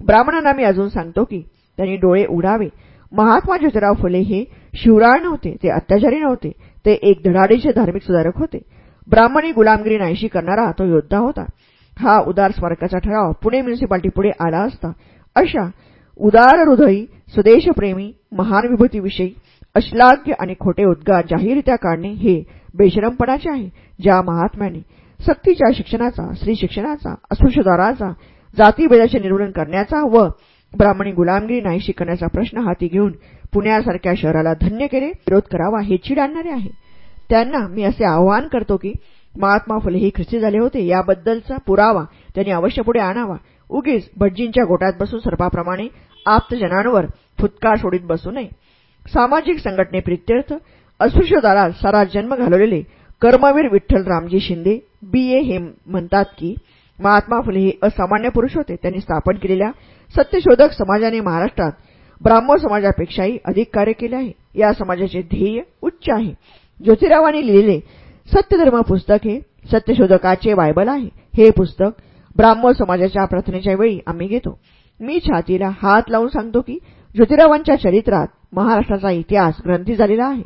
A: ब्राह्मणांना मी अजून सांगतो की त्यांनी डोळे उडावे महात्मा ज्योतिराव फुले हे शिवराळ नव्हते ते अत्याचारी नव्हते ते एक धडाडीचे धार्मिक सुधारक होते. ब्राह्मणी गुलामगिरी नाहीशी करणारा तो योद्धा होता. हा उदार स्मारकाचा ठराव पुणे म्युनिसिपाल्टीपुढे आला असता अशा उदार हृदयी स्वदेशप्रेमी महान विभूतीविषयी अश्लाघ्य आणि खोटे उद्गार जाहीररित्या काढणे हे बेशरमपणाचे आहे. ज्या महात्म्याने सक्तीच्या शिक्षणाचा स्त्री शिक्षणाचा अस्पृश्यदाराचा जातीभेदाचे निर्मूलन करण्याचा व ब्राह्मणी गुलामगिरी नाहीशी करण्याचा प्रश्न हाती घेऊन पुण्यासारख्या शहराला धन्य केले विरोध करावा हे चीड आणणारे आहे. त्यांना मी असे आवाहन करतो की महात्मा फुले हे ख्रिस्ती झाले होते. याबद्दलचा पुरावा त्यांनी अवश्य पुढे आणावा. उगीच भटजींच्या गोटात बसून सर्पाप्रमाणे आप्तजनांवर फुतकार सोडित बसू नये. सामाजिक संघटनेप्रित्यर्थ अस्पृश्यदारात सारा जन्म घालवलेले कर्मवीर विठ्ठल रामजी शिंदे बी. ए. हे म्हणतात की महात्मा फुले हे असामान्य पुरुष होते. त्यांनी स्थापन केलेल्या सत्यशोधक समाजाने महाराष्ट्रात ब्राह्मण समाजापेक्षाही अधिक कार्य केले आहे. या समाजाचे ध्येय उच्च आहे. ज्योतिरावांनी लिहिलेले सत्यधर्म पुस्तक हे सत्यशोधकाचे बायबल आहे. हे पुस्तक ब्राह्मण समाजाच्या प्रार्थनेच्या वेळी आम्ही घेतो. मी छातीला हात लावून सांगतो की ज्योतिरावांच्या चरित्रात महाराष्ट्राचा इतिहास ग्रंथी झालेला आहे.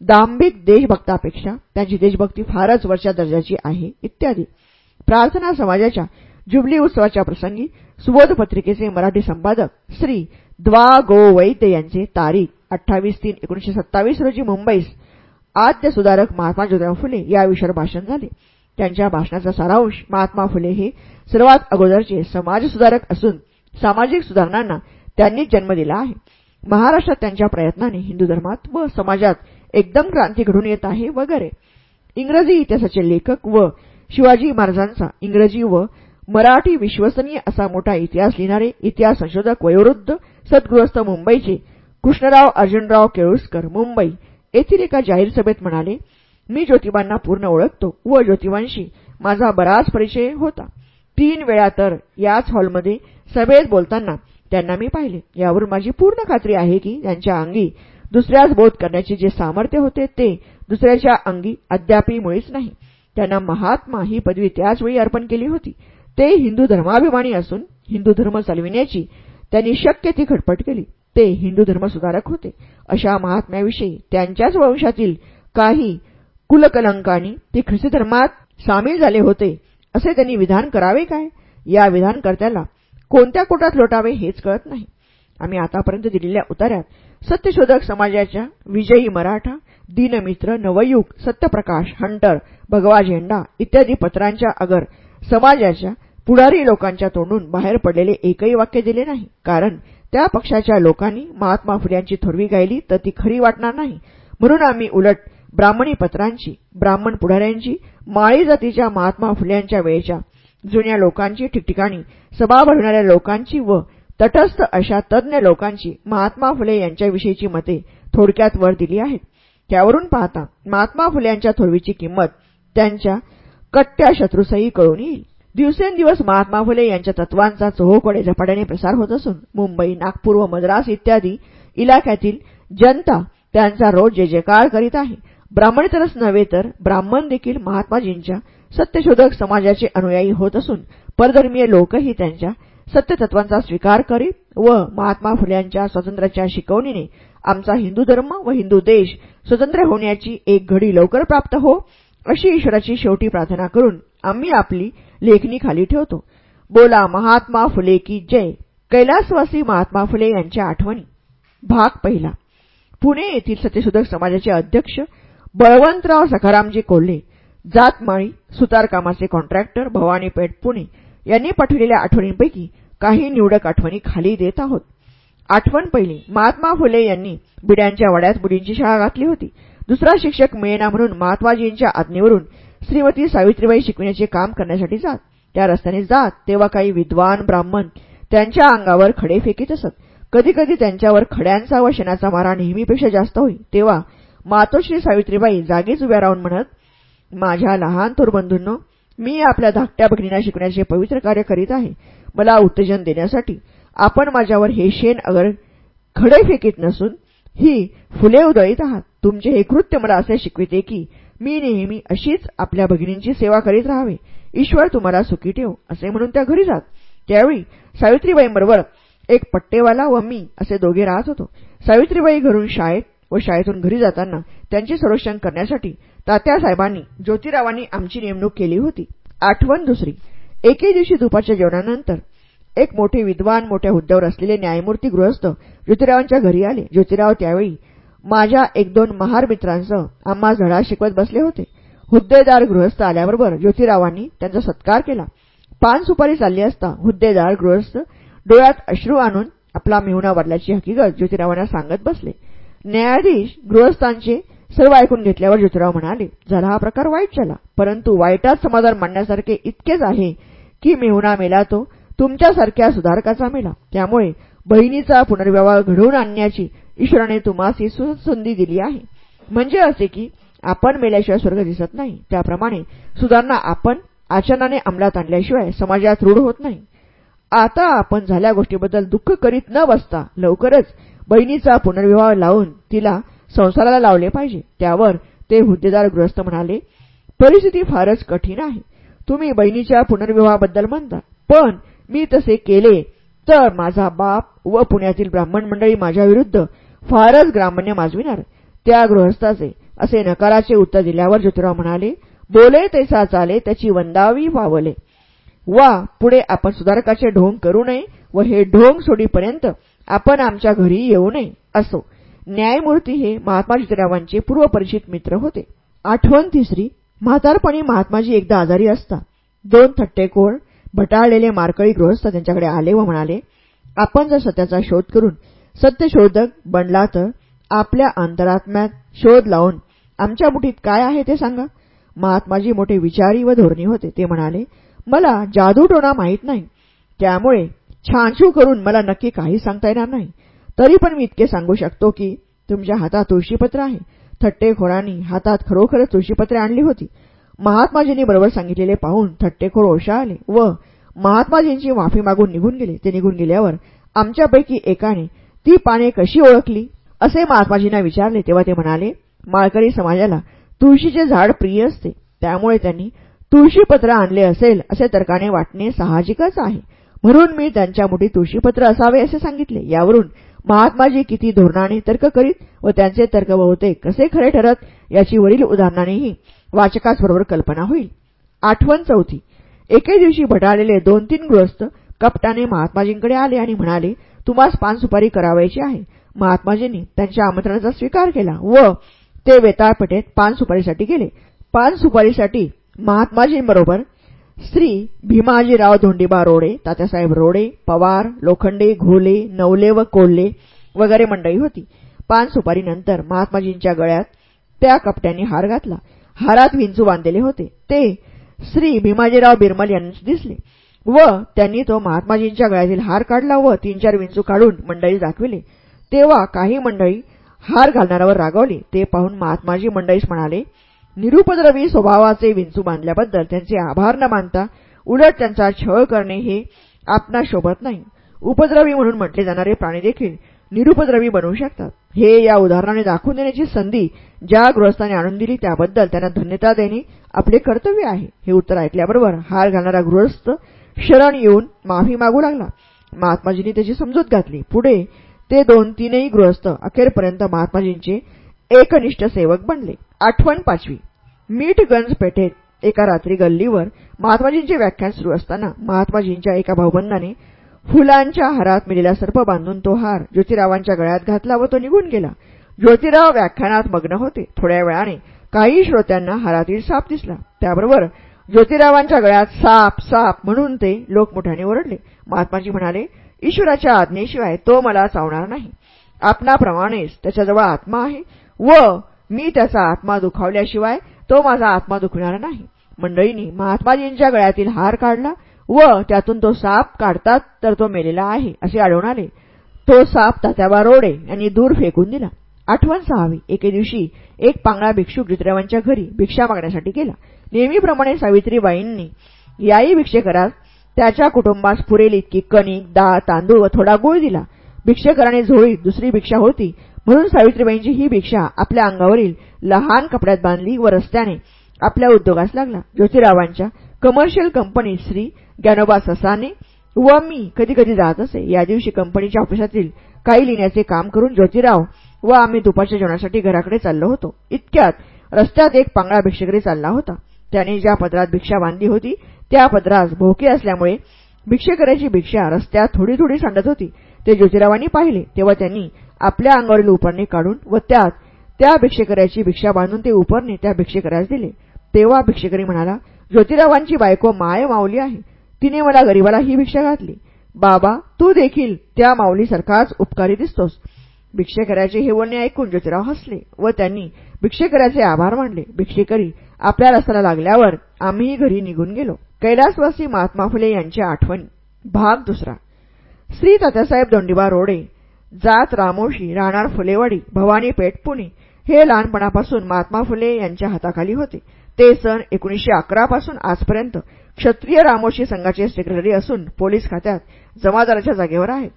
A: दांभिक देशभक्तापेक्षा त्यांची देशभक्ती फारच वरच्या दर्जाची आहे इत्यादी. प्रार्थना समाजाच्या जुबली उत्सवाच्या प्रसंगी सुबोध पत्रिकेचे मराठी संपादक श्री द्वा गो वैद्य यांचे तारीख अठ्ठावीस तीन एकोणीशे सत्तावीस रोजी मुंबईस आद्य सुधारक महात्मा ज्योतिराव फुले या विषयावर भाषण झाले. त्यांच्या भाषणाचा सारांश महात्मा फुले हे सर्वात अगोदरचे समाजसुधारक असून सामाजिक सुधारणांना त्यांनीच जन्म दिला आहे. महाराष्ट्रात त्यांच्या प्रयत्नाने हिंदू धर्मात व समाजात एकदम क्रांती घडून येत आहे वगैरे. इंग्रजी इतिहासाचे लेखक व शिवाजी महाराजांचा इंग्रजी व मराठी विश्वसनीय असा मोठा इतिहास लिहिणारे इतिहास संशोधक वयोवृद्ध सद्गृहस्थ मुंबईचे कृष्णराव अर्जुनराव केळुसकर मुंबई येथील एका जाहीर सभेत म्हणाले मी ज्योतिबांना पूर्ण ओळखतो व ज्योतिबांशी माझा बराच परिचय होता. तीन वेळा तर याच हॉलमध्ये सभेत बोलताना त्यांना मी पाहिले. यावरून माझी पूर्ण खात्री आहे की त्यांच्या अंगी दुसऱ्याच बोध करण्याचे जे सामर्थ्य होते ते दुसऱ्याच्या अंगी अद्यापही मुळीच नाही. त्यांना महात्मा ही पदवी त्याचवेळी अर्पण केली होती. ते हिंदू धर्माभिमानी असून हिंदू धर्म चालविण्याची त्यांनी शक्य ती खटपट केली. ते हिंदू धर्मसुधारक होते. अशा महात्म्याविषयी त्यांच्याच वंशातील काही कुलकलंकांनी ते ख्रिस्ती धर्मात सामील झाले होते. असे त्यांनी विधान करावे काय? या विधानकर्त्याला कोणत्या कोटात लोटावे हेच कळत नाही. आम्ही आतापर्यंत दिलेल्या उतार्यात सत्यशोधक समाजाच्या विजयी मराठा दीनमित्र नवयुग सत्यप्रकाश हंटर भगवा झेंडा इत्यादी पत्रांच्या अगर समाजाच्या पुढारी लोकांच्या तोंडून बाहेर पडलेले एकही वाक्य दिले नाही. कारण त्या पक्षाच्या लोकांनी महात्मा फुल्यांची थोरवी गायली तर ती खरी वाटणार नाही. म्हणून आम्ही उलट ब्राह्मणी पत्रांची ब्राह्मण पुढाऱ्यांची माळी जातीच्या महात्मा फुल्यांच्या वेळेच्या जुन्या लोकांची ठिकठिकाणी सभा भरणाऱ्या लोकांची व तटस्थ अशा तज्ज्ञ लोकांची महात्मा फुले यांच्याविषयीची मते थोडक्यात वर दिली आहेत. त्यावरून पाहता महात्मा फुले यांच्या थोरवीची किंमत त्यांच्या कट्ट्या शत्रूसही कळून येईल. दिवसेंदिवस महात्मा फुले यांच्या तत्वांचा चोहोकडे झपाट्याने प्रसार होत असून मुंबई नागपूर व मद्रास इत्यादी इलाक्यातील जनता त्यांचा रोज जे जयकार करीत आहे. ब्राह्मणेतरच नव्हे तर ब्राह्मण देखील महात्माजींच्या सत्यशोधक समाजाचे अनुयायी होत असून परधर्मीय लोकही त्यांच्या सत्यतत्वांचा स्वीकार करीत व महात्मा फुल्यांच्या स्वातंत्र्याच्या शिकवणीने आमचा हिंदू धर्म व हिंदू देश स्वतंत्र होण्याची एक घडी लवकर प्राप्त हो अशी ईश्वराची शेवटी प्रार्थना करून आम्ही आपली लेखणी खाली ठेवतो. बोला महात्मा फुले की जय. कैलासवासी महात्मा फुले यांच्या आठवणी. भाग पहिला. पुणे येथील सत्यशोधक समाजाचे अध्यक्ष बळवंतराव सखारामजी कोल्हे जातमाळी सुतारकामाचे कॉन्ट्रॅक्टर भवानीपेठ पुणे यांनी पाठवलेल्या आठवणींपैकी काही निवडक आठवणी खाली देत आहोत. आठवण पहिली महात्मा फुले यांनी बिड्यांच्या वड्यात मुलींची शाळा घातली होती. दुसरा शिक्षक मिळेना म्हणून महात्माजींच्या आज्ञेवरून श्रीमती सावित्रीबाई शिकविण्याचे काम करण्यासाठी जात. त्या रस्त्याने जात तेव्हा काही विद्वान ब्राह्मण त्यांच्या अंगावर खडे फेकीत असत. कधीकधी त्यांच्यावर खड्यांचा व शेणाचा मारा नेहमीपेक्षा जास्त होई तेव्हा मातोश्री सावित्रीबाई जागीच उभ्या राहून म्हणत माझ्या लहान थोर बंधूंनो मी आपल्या धाकट्या भगिनींना शिकण्याचे पवित्र कार्य करीत आहे. मला उत्तेजन देण्यासाठी आपण माझ्यावर हे शेण अगर खडे फेकीत नसून ही फुले उदळीत आहात. तुमचे हे कृत्य मला असे शिकविते की मी नेहमी अशीच आपल्या भगिनींची सेवा करीत राहावे. ईश्वर तुम्हाला सुखी ठेव असे म्हणून त्या घरी जात. त्यावेळी सावित्रीबाईंबरोबर एक पट्टेवाला व मी असे दोघे राहत होतो. सावित्रीबाई घरून शाळेत व शाळेतून घरी जाताना त्यांचे संरक्षण करण्यासाठी तात्यासाहेबांनी ज्योतिरावांनी आमची नेमणूक केली होती. आठवण दुसरी एके दिवशी दुपारच्या जेवणानंतर एक मोठे विद्वान मोठ्या हुद्द्यावर असलेले न्यायमूर्ती गृहस्थ ज्योतिरावांच्या घरी आले. ज्योतिराव त्यावेळी माझ्या एक दोन महार मित्रांसह आम्हा धडा शिकवत बसले होते. हुद्देदार गृहस्थ आल्याबरोबर ज्योतिरावांनी त्यांचा सत्कार केला. पान सुपारी चालली असता हुद्देदार गृहस्थ डोळ्यात अश्रू आणून आपला मेहुणा वाढल्याची हकीकत ज्योतिरावांना सांगत बसले. न्यायाधीश गृहस्थांचे सर्व ऐकून घेतल्यावर ज्योतिराव म्हणाले झाला हा प्रकार वाईट झाला. परंतु वाईटात समाधान मांडण्यासारखे इतकेच आहे की मेहुणा मेला तो तुमच्यासारख्या सुधारकाचा मेला. त्यामुळे बहिणीचा पुनर्विवाह घडवून आणण्याची ईश्वराने तुम्हास ही संधी दिली आहे. म्हणजे असे की आपण मेल्याशिवाय स्वर्ग दिसत नाही. त्याप्रमाणे सुधारणा आपण आचरणाने अंमलात आणल्याशिवाय समाजात रूढ होत नाही. आता आपण झाल्या गोष्टीबद्दल दुःख करीत न बसता लवकरच बहिणीचा पुनर्विवाह लावून तिला संसाराला लावले पाहिजे. त्यावर ते हुद्देदार गृहस्थ म्हणाले परिस्थिती फारच कठीण आहे. तुम्ही बहिणीच्या पुनर्विवाहाबद्दल म्हणता पण मी तसे केले तर माझा बाप व पुण्यातील ब्राह्मण मंडळी माझ्याविरुद्ध फारच ग्रामण्य माजविणार. त्या गृहस्थाचे असे नकाराचे उत्तर दिल्यावर ज्योतिराव म्हणाले बोले तैसा चाले त्याची वंदावी वावले. वा पुढे आपण सुधारकाचे ढोंग करू नये व हे ढोंग सोडीपर्यंत आपण आमच्या घरी येऊ नये असो. न्यायमूर्ती हे महात्मा ज्योतिरावांचे पूर्वपरिचित मित्र होते. आठवण तिसरी म्हातारपणी महात्माजी एकदा आजारी असता. दोन थट्टेकोळ भटाळलेले मारकळी गृहस्थ त्यांच्याकडे आले व म्हणाले आपण जर सत्याचा शोध करून सत्यशोधक बनला तर आपल्या अंतरात्म्यात शोध लावून आमच्या मुठीत काय आहे ते सांगा. महात्माजी मोठे विचारी व धोरणी होते. ते म्हणाले मला जादूटोणा माहीत नाही. त्यामुळे छानशू करून मला नक्की काही सांगता येणार नाही. तरी पण मी इतके सांगू शकतो की तुमच्या हातात तुळशीपत्र आहे. थट्टेखोरांनी हातात खरोखरच तुळशीपत्रे आणली होती. महात्माजींनी बरोबर सांगितलेले पाहून थट्टेखोर ओशाळले व महात्माजींची माफी मागून निघून गेले. ते निघून गेल्यावर आमच्यापैकी एकाने ती पाने कशी ओळखली? असे महात्माजींना विचारले. तेव्हा ते म्हणाले माळकरी समाजाला तुळशीचे झाड प्रिय असते. त्यामुळे त्यांनी तुळशीपत्र आणले असेल असे तर्काने वाटणे साहजिकच आहे. म्हणून मी त्यांच्या मुठी तुळशीपत्र असावे असे सांगितले. यावरून महात्माजी किती धोरणाने तर्क करीत व त्यांचे तर्क बहुतेक कसे खरे ठरत याची वरील उदाहरणानेही वाचकासबरोबर कल्पना होईल. आठवण चौथी. एके दिवशी भटाळलेले दोन तीन गृहस्थ कपटाने महात्माजींकडे आले आणि म्हणाले तुम्हास पान सुपारी करावायची आहे. महात्माजींनी त्यांच्या आमंत्रणाचा स्वीकार केला व ते वेताळपेठेत पान सुपारीसाठी गेले. पान सुपारीसाठी महात्माजींबरोबर श्री भीमाजीराव धोंडीबा रोडे तात्यासाहेब रोडे पवार लोखंडे घोले नवले व कोल्हे वगैरे मंडळी होती. पान सुपारीनंतर महात्माजींच्या गळ्यात त्या कपट्यांनी हार घातला. हारात विंचू बांधलेले होते. ते श्री भीमाजीराव बिरमल यांनी दिसले व त्यांनी तो महात्माजींच्या गळ्यातील हार काढला व तीन चार विंचू काढून मंडळी दाखविले. तेव्हा काही मंडळी हार घालणाऱ्यावर रागवली. ते पाहून महात्माजी मंडळीस म्हणाले निरुपद्रवी स्वभावाचे विंचू बांधल्याबद्दल त्यांचे आभार न मानता उलट त्यांचा छळ करणे हे आपणा शोभत नाही. उपद्रवी म्हणून म्हटले जाणारे प्राणी देखील निरुपद्रवी बनवू शकतात. हे या उदाहरणाने दाखवून देण्याची संधी ज्या गृहस्थाने आणून दिली त्याबद्दल त्यांना धन्यता देणे आपले कर्तव्य आहे. हे उत्तर ऐकल्याबरोबर हार घालणारा गृहस्थ शरण येऊन माफी मागू लागला. महात्माजींनी त्याची समजूत घातली. पुढे ते दोन तीनही गृहस्थ अखेरपर्यंत महात्माजींचे एकनिष्ठ सेवक बनले. आठवण पाचवी. मीठगंज पेठेत एका रात्री गल्लीवर महात्माजींचे व्याख्यान सुरू असताना महात्माजींच्या एका भाऊबंदाने फुलांच्या हारात मिलेला सर्प बांधून तो हार ज्योतिरावांच्या गळ्यात घातला व तो निघून गेला. ज्योतिराव व्याख्यानात मग्न होते. थोड्या वेळाने काही श्रोत्यांना हारातील साप दिसला. त्याबरोबर ज्योतिरावांच्या गळ्यात साप साप म्हणून ते लोकमोठ्याने ओरडले. महात्माजी म्हणाले ईश्वराच्या आज्ञेशिवाय तो मला चावणार नाही. आपणाप्रमाणेच त्याच्याजवळ आत्मा आहे व मी त्याचा आत्मा दुखावल्याशिवाय तो माझा आत्मा दुखणार नाही. मंडळींनी महात्माजींच्या गळ्यातील हार काढला व त्यातून तो साप काढतात तर तो मेलेला आहे असे आढळून आले. तो साप तात्याबा रोडे यांनी दूर फेकून दिला. आठवण सहावी. एके दिवशी एक पांगळा भिक्षुक जित्रावांच्या घरी भिक्षा मागण्यासाठी गेला. नेहमीप्रमाणे सावित्रीबाईंनी याही भिक्षेकरास त्याच्या कुटुंबास पुरेल इतकी कणिक डाळ तांदूळ व थोडा गुळ दिला. भिक्षेकराने झोळीत दुसरी भिक्षा होती. म्हणून सावित्रीबाईंची ही भिक्षा आपल्या अंगावरील लहान कपड्यात बांधली व रस्त्याने आपल्या उद्योगास लागला. ज्योतिरावांच्या कमर्शियल कंपनी श्री ज्ञानोबा ससाने व मी कधी कधी जात असे या दिवशी कंपनीच्या ऑफिसातील काही लिहिण्याचे काम करून ज्योतिराव व आम्ही दुपारच्या जेवणासाठी घराकडे चाललो होतो. इतक्यात रस्त्यात एक पांगळा भिक्षेकरी चालला होता. त्याने ज्या पदरात भिक्षा बांधली होती त्या पदरास भोके असल्यामुळे भिक्षेकऱ्याची भिक्षा रस्त्यात थोडी थोडी सांडत होती. ते ज्योतिरावांनी पाहिले तेव्हा त्यांनी आपल्या अंगावरील उपरणे काढून व त्यात त्या भिक्षेकऱ्याची भिक्षा बांधून ते उपरणे त्या भिक्षेकऱ्यास दिले. तेव्हा भिक्षेकरी म्हणाला ज्योतिरावांची बायको माय माऊली आहे. तिने मला गरीबाला ही भिक्षा घातली. बाबा तू देखील त्या माऊलीसारखाच उपकारी दिसतोस. भिक्षेकऱ्याचे हे बोलणे ऐकून ज्योतिराव हसले व त्यांनी भिक्षेकऱ्याचे आभार मानले. भिक्षेकरी आपल्या रस्त्याला लागल्यावर आम्हीही घरी निघून गेलो. कैलासवासी महात्मा फुले यांच्या आठवणी. भाग दुसरा. श्री तात्यासाहेब दोंडीबा रोडे जात रामोशी राहणार फुलेवाडी भवानी पेठ पुणे हे लहानपणापासून महात्मा फुले यांच्या हाताखाली होते. ते सन एकोणीशे अकरा पासून आजपर्यंत क्षत्रिय रामोशी संघाचे सेक्रेटरी असून पोलीस खात्यात जमादाराच्या जागेवर आहेत.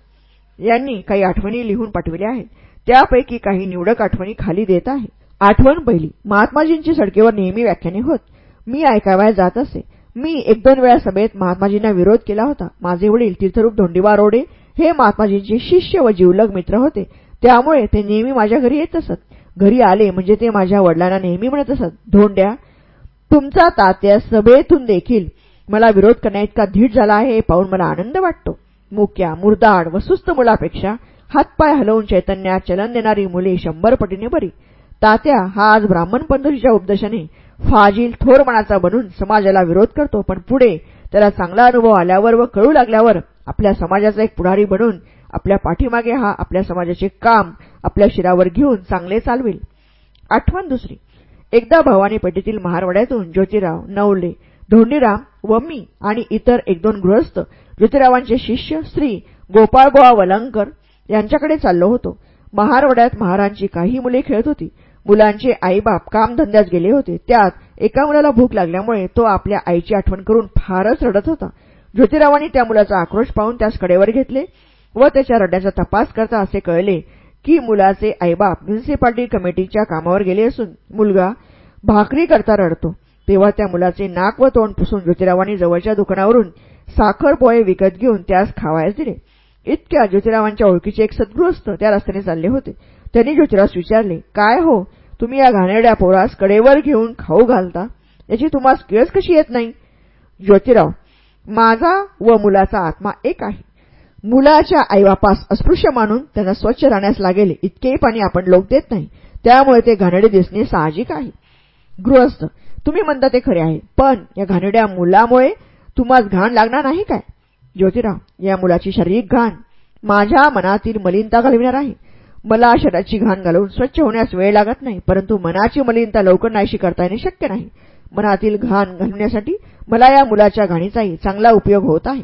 A: यांनी काही आठवणी लिहून पाठविल्या आहेत. त्यापैकी काही निवडक आठवणी खाली देत आहे. आठवण पहिली महात्माजींची सडकेवर नेहमी व्याख्याने होत. मी ऐकावयास जात असे. मी एक दोन वेळा सभेत महात्माजींना विरोध केला होता. माझे वडील तीर्थरूप धोंडीबा रोडे हे महात्माजींचे शिष्य व जीवलग मित्र होते त्यामुळे ते नेहमी माझ्या घरी येत असत. घरी आले म्हणजे ते माझ्या वडिलांना नेहमी म्हणत असत धोंड्या तुमचा तात्या सभेतून देखील मला विरोध करण्याइतका धीट झाला आहे हे पाहून मला आनंद वाटतो. मुक्या मुरदाड व सुस्त मुलापेक्षा हातपाय हलवून चैतन्यात चलन देणारी मुले शंभर पटीने बरी. तात्या हा आज ब्राह्मण पंधरीच्या उपदेशाने फाजील थोर मनाचा बनून समाजाला विरोध करतो पण पुढे त्याला चांगला अनुभव आल्यावर व कळू लागल्यावर आपल्या समाजाचा एक पुढारी बनून आपल्या पाठीमागे हा आपल्या समाजाचे काम आपल्या शिरावर घेऊन चांगले चालवेल. आठवण दुसरी. एकदा भवानी पेठेतील महारवाड्यातून ज्योतिराव नवले धोंडीराम व मी आणि इतर एक दोन गृहस्थ ज्योतिरावांचे शिष्य श्री गोपाळगोवा वलंकर यांच्याकडे चाललो होतो. महारवाड्यात महारांची काही मुले खेळत होती. मुलांचे आईबाप कामधंद्यात गेले होते. त्यात एका मुलाला भूक लागल्यामुळे तो आपल्या आईची आठवण करून फारच रडत होता. ज्योतिरावांनी त्या मुलाचा आक्रोश पाहून त्यास कडेवर घेतले व त्याच्या रड्याचा तपास करता असे कळले की मुलाचे आईबाप म्युन्सिपाल्टी कमिटीच्या कामावर गेले असून मुलगा भाकरी करता रडतो. तेव्हा त्या मुलाचे नाक व तोंड पुसून ज्योतिरावांनी जवळच्या दुकानावरून साखर पोहे विकत घेऊन त्यास खावायस दिले. इतक्या ज्योतिरावांच्या ओळखीचे एक सद्गृहस्थ त्या रस्त्याने चालले होते. त्यांनी ज्योतिरावास विचारले काय हो? तुम्ही या घाणेरड्या पोरास कडेवर घेऊन खाऊ घालता? याची तुम्हाला किळस कशी येत नाही? ज्योतिराव माझा व मुलाचा आत्मा एक आहे. मुलाच्या आईबापास अस्पृश्य मानून त्यांना स्वच्छ राहण्यास लागेल इतकेही पाणी आपण लोक देत नाही. त्यामुळे ते घाणेडे दिसणे साहजिक आहे. गृहस्थ तुम्ही म्हणता ते खरे आहे पण या घाणेड्या मुलामुळे तुम्हाला घाण लागणार नाही काय? ज्योतिराव या मुलाची शारीरिक घाण माझ्या मनातील मलिनता घालविणार आहे. मला शरीराची घाण घालवून स्वच्छ होण्यास वेळ लागत नाही परंतु मनाची मलिनता लवकर नाहीशी करता येणे शक्य नाही. मनातील घाण घालवण्यासाठी मला या मुलाच्या घाणीचाही चांगला उपयोग होत आहे.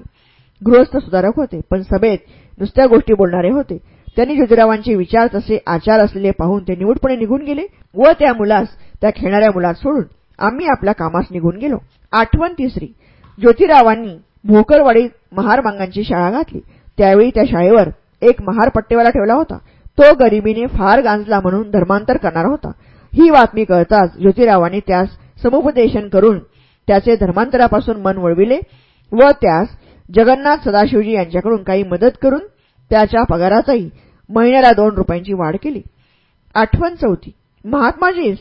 A: गृहस्थ सुधारक होते पण सभेत नुसत्या गोष्टी बोलणारे होते. त्यांनी ज्योतिरावांचे विचार तसे आचार असलेले पाहून ते निवडपणे निघून गेले व त्या मुलास त्या खेळणाऱ्या मुलास सोडून आम्ही आपल्या कामास निघून गेलो. आठवण तिसरी ज्योतिरावांनी भोकरवाडीत महारमांगांची शाळा घातली. त्यावेळी त्या शाळेवर एक महार पट्टेवाला ठेवला होता. तो गरिबीने फार गांजला म्हणून धर्मांतर करणार होता. ही बातमी कळताच ज्योतिरावांनी त्यास समुपदेशन करून त्याचे धर्मांतरापासून मन वळविले व त्यास जगन्नाथ सदाशिवजी यांच्याकडून काही मदत करून त्याच्या पगारातही महिन्याला दोन रुपयांची वाढ केली. आठवण चौथी. महात्माजीस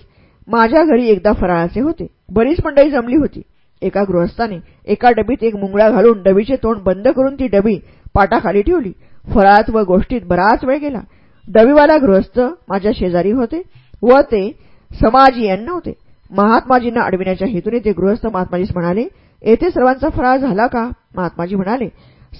A: माझ्या घरी एकदा फराळाचे होते. बरीच मंडळी जमली होती. एका गृहस्थाने एका डबीत एक मुंगळा घालून डबीचे तोंड बंद करून ती डबी पाटाखाली ठेवली. फराळात व गोष्टीत बराच वेळ गेला. डबीवाला गृहस्थ माझ्या शेजारी होते व ते समाजीयन नव्हते. महात्माजींना अडविण्याच्या हेतूने ते गृहस्थ महात्माजीस म्हणाले येथे सर्वांचा फराळ झाला का? महात्माजी म्हणाले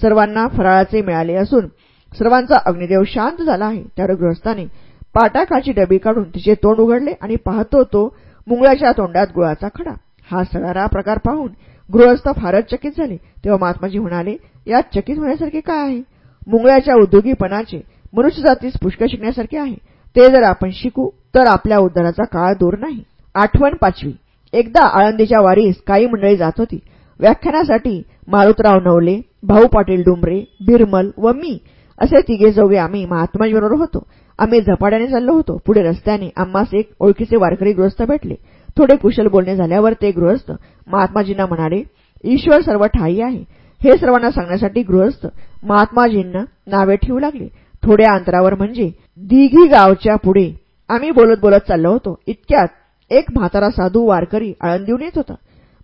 A: सर्वांना फराळाचे मिळाले असून सर्वांचा अग्निदेव शांत झाला आहे. त्यावर गृहस्थाने पाटाखाची डबी काढून तिचे तोंड उघडले आणि पाहतो तो मुंगळ्याच्या तोंडात गुळाचा खडा. हा सगळा प्रकार पाहून गृहस्थ फारच चकित झाले. तेव्हा महात्माजी म्हणाले यात चकित होण्यासारखे काय आहे? मुंगळ्याच्या उद्योगीपणाचे मनुष्यजातीस पुष्कळ शिकण्यासारखे आहे. ते जर आपण शिकू तर आपल्या उद्धाराचा काळ दूर नाही. आठवण पाचवी. एकदा आळंदीच्या वारीस काही मंडळी जात होती. व्याख्यानासाठी मारुतराव नवले भाऊ पाटील डुंबरे बिरमल व मी असे तिघे जोगे आम्ही महात्माजीबरोबर होतो. आम्ही झपाट्याने चाललो होतो. पुढे रस्त्याने आम्हास एक ओळखीचे वारकरी गृहस्थ भेटले. थोडे कुशल बोलणे झाल्यावर ते गृहस्थ महात्माजींना म्हणाले ईश्वर सर्व ठाई आहे. हे सर्वांना सांगण्यासाठी गृहस्थ महात्माजींना नावे ठेवू लागले. थोड्या अंतरावर म्हणजे दिघी गावच्या पुढे आम्ही बोलत बोलत चाललो होतो. इतक्यात एक म्हातारा साधू वारकरी आळंदीहून येत होता.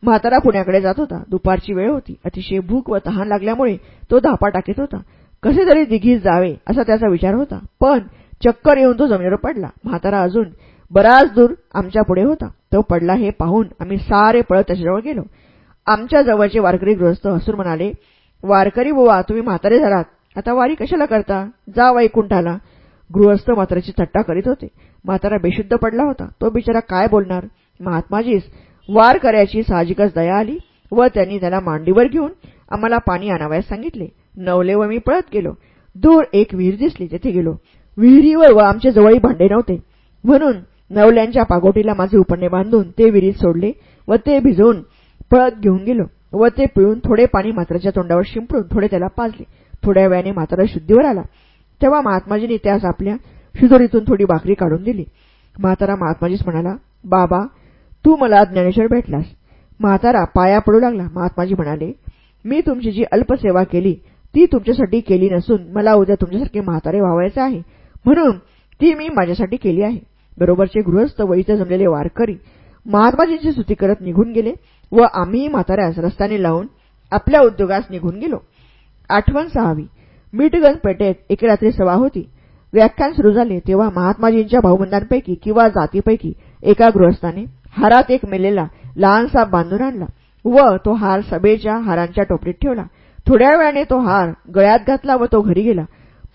A: म्हातारा पुण्याकडे जात होता. दुपारची वेळ होती. अतिशय भूक व तहान लागल्यामुळे तो धापा टाकीत होता. कसे तरी दिघी जावे असा त्याचा विचार होता. पण चक्कर येऊन तो जमिनीवर पडला. म्हातारा अजून बराच दूर आमच्या पुढे होता. तो पडला हे पाहून आम्ही सारे पळत त्याच्याजवळ गेलो. आमच्या जवळचे वारकरी गृहस्थ हसून म्हणाले वारकरी बुवा तुम्ही म्हातारे झालात. आता वारी कशाला करता? जा वैकुंठाला गृहस्थ म्हाताऱ्याची थट्टा करीत होते. म्हातारा बेशुद्ध पडला होता. तो बिचारा काय बोलणार? महात्माजीस वार करायची साहजिकच दया आली व त्यांनी त्याला मांडीवर घेऊन आम्हाला पाणी आणावयास सांगितले. नवले व मी पळत गेलो. दूर एक विहीर दिसली. तेथे गेलो. विहिरीवर व आमच्या जवळही भांडे नव्हते. म्हणून नवल्यांच्या पागोटीला माझे उपणे बांधून ते विहिरीत सोडले व ते भिजवून पळत घेऊन गेलो व ते पिळून थोडे पाणी मात्राच्या तोंडावर शिंपडून थोडे त्याला पाजले. थोड्या वेळाने मात्र शुद्धीवर आला. तेव्हा महात्माजींनी त्यास आपल्या शिजोरीतून थोडी भाकरी काढून दिली. म्हातारा महात्माजीच म्हणाला बाबा तू मला ज्ञानेश्वर भेटलास. म्हातारा पाया पडू लागला. महात्माजी म्हणाले मी तुमची जी अल्पसेवा केली ती तुमच्यासाठी केली नसून मला उद्या तुमच्यासारखे म्हातारे व्हावायचे आहे. म्हणून ती मी माझ्यासाठी केली आहे. बरोबरचे गृहस्थ व इथं जमलेले वारकरी महात्माजींची स्तुती करत निघून गेले व आम्ही म्हाताऱ्यास रस्त्याने लावून आपल्या उद्योगास निघून गेलो. आठवण सहावी. मीठगंज पेठेत एके रात्री सभा होती. व्याख्यान सुरू झाले तेव्हा महात्माजींच्या भाऊबंधांपैकी किंवा जातीपैकी एका गृहस्थाने हारात एक मेलेला लहानसा बांधून आणला व तो हार सभेच्या हारांच्या टोपलीत ठेवला. थोड्या वेळाने तो हार गळ्यात घातला व तो घरी गेला.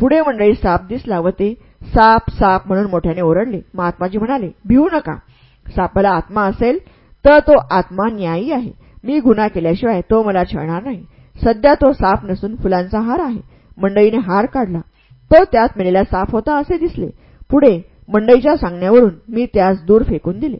A: पुढे मंडळी साप दिसला व ते साप साप म्हणून मोठ्याने ओरडले. महात्माजी म्हणाले भिवू नका. सापाला आत्मा असेल तर तो आत्मा न्यायी आहे. मी गुन्हा केल्याशिवाय तो मला छळणार नाही. सध्या तो साप नसून फुलांचा हार आहे. मंडईने हार काढला. तो त्यात मेलेला साप होता असे दिसले. पुढे मंडईच्या सांगण्यावरून मी त्यास दूर फेकून दिले.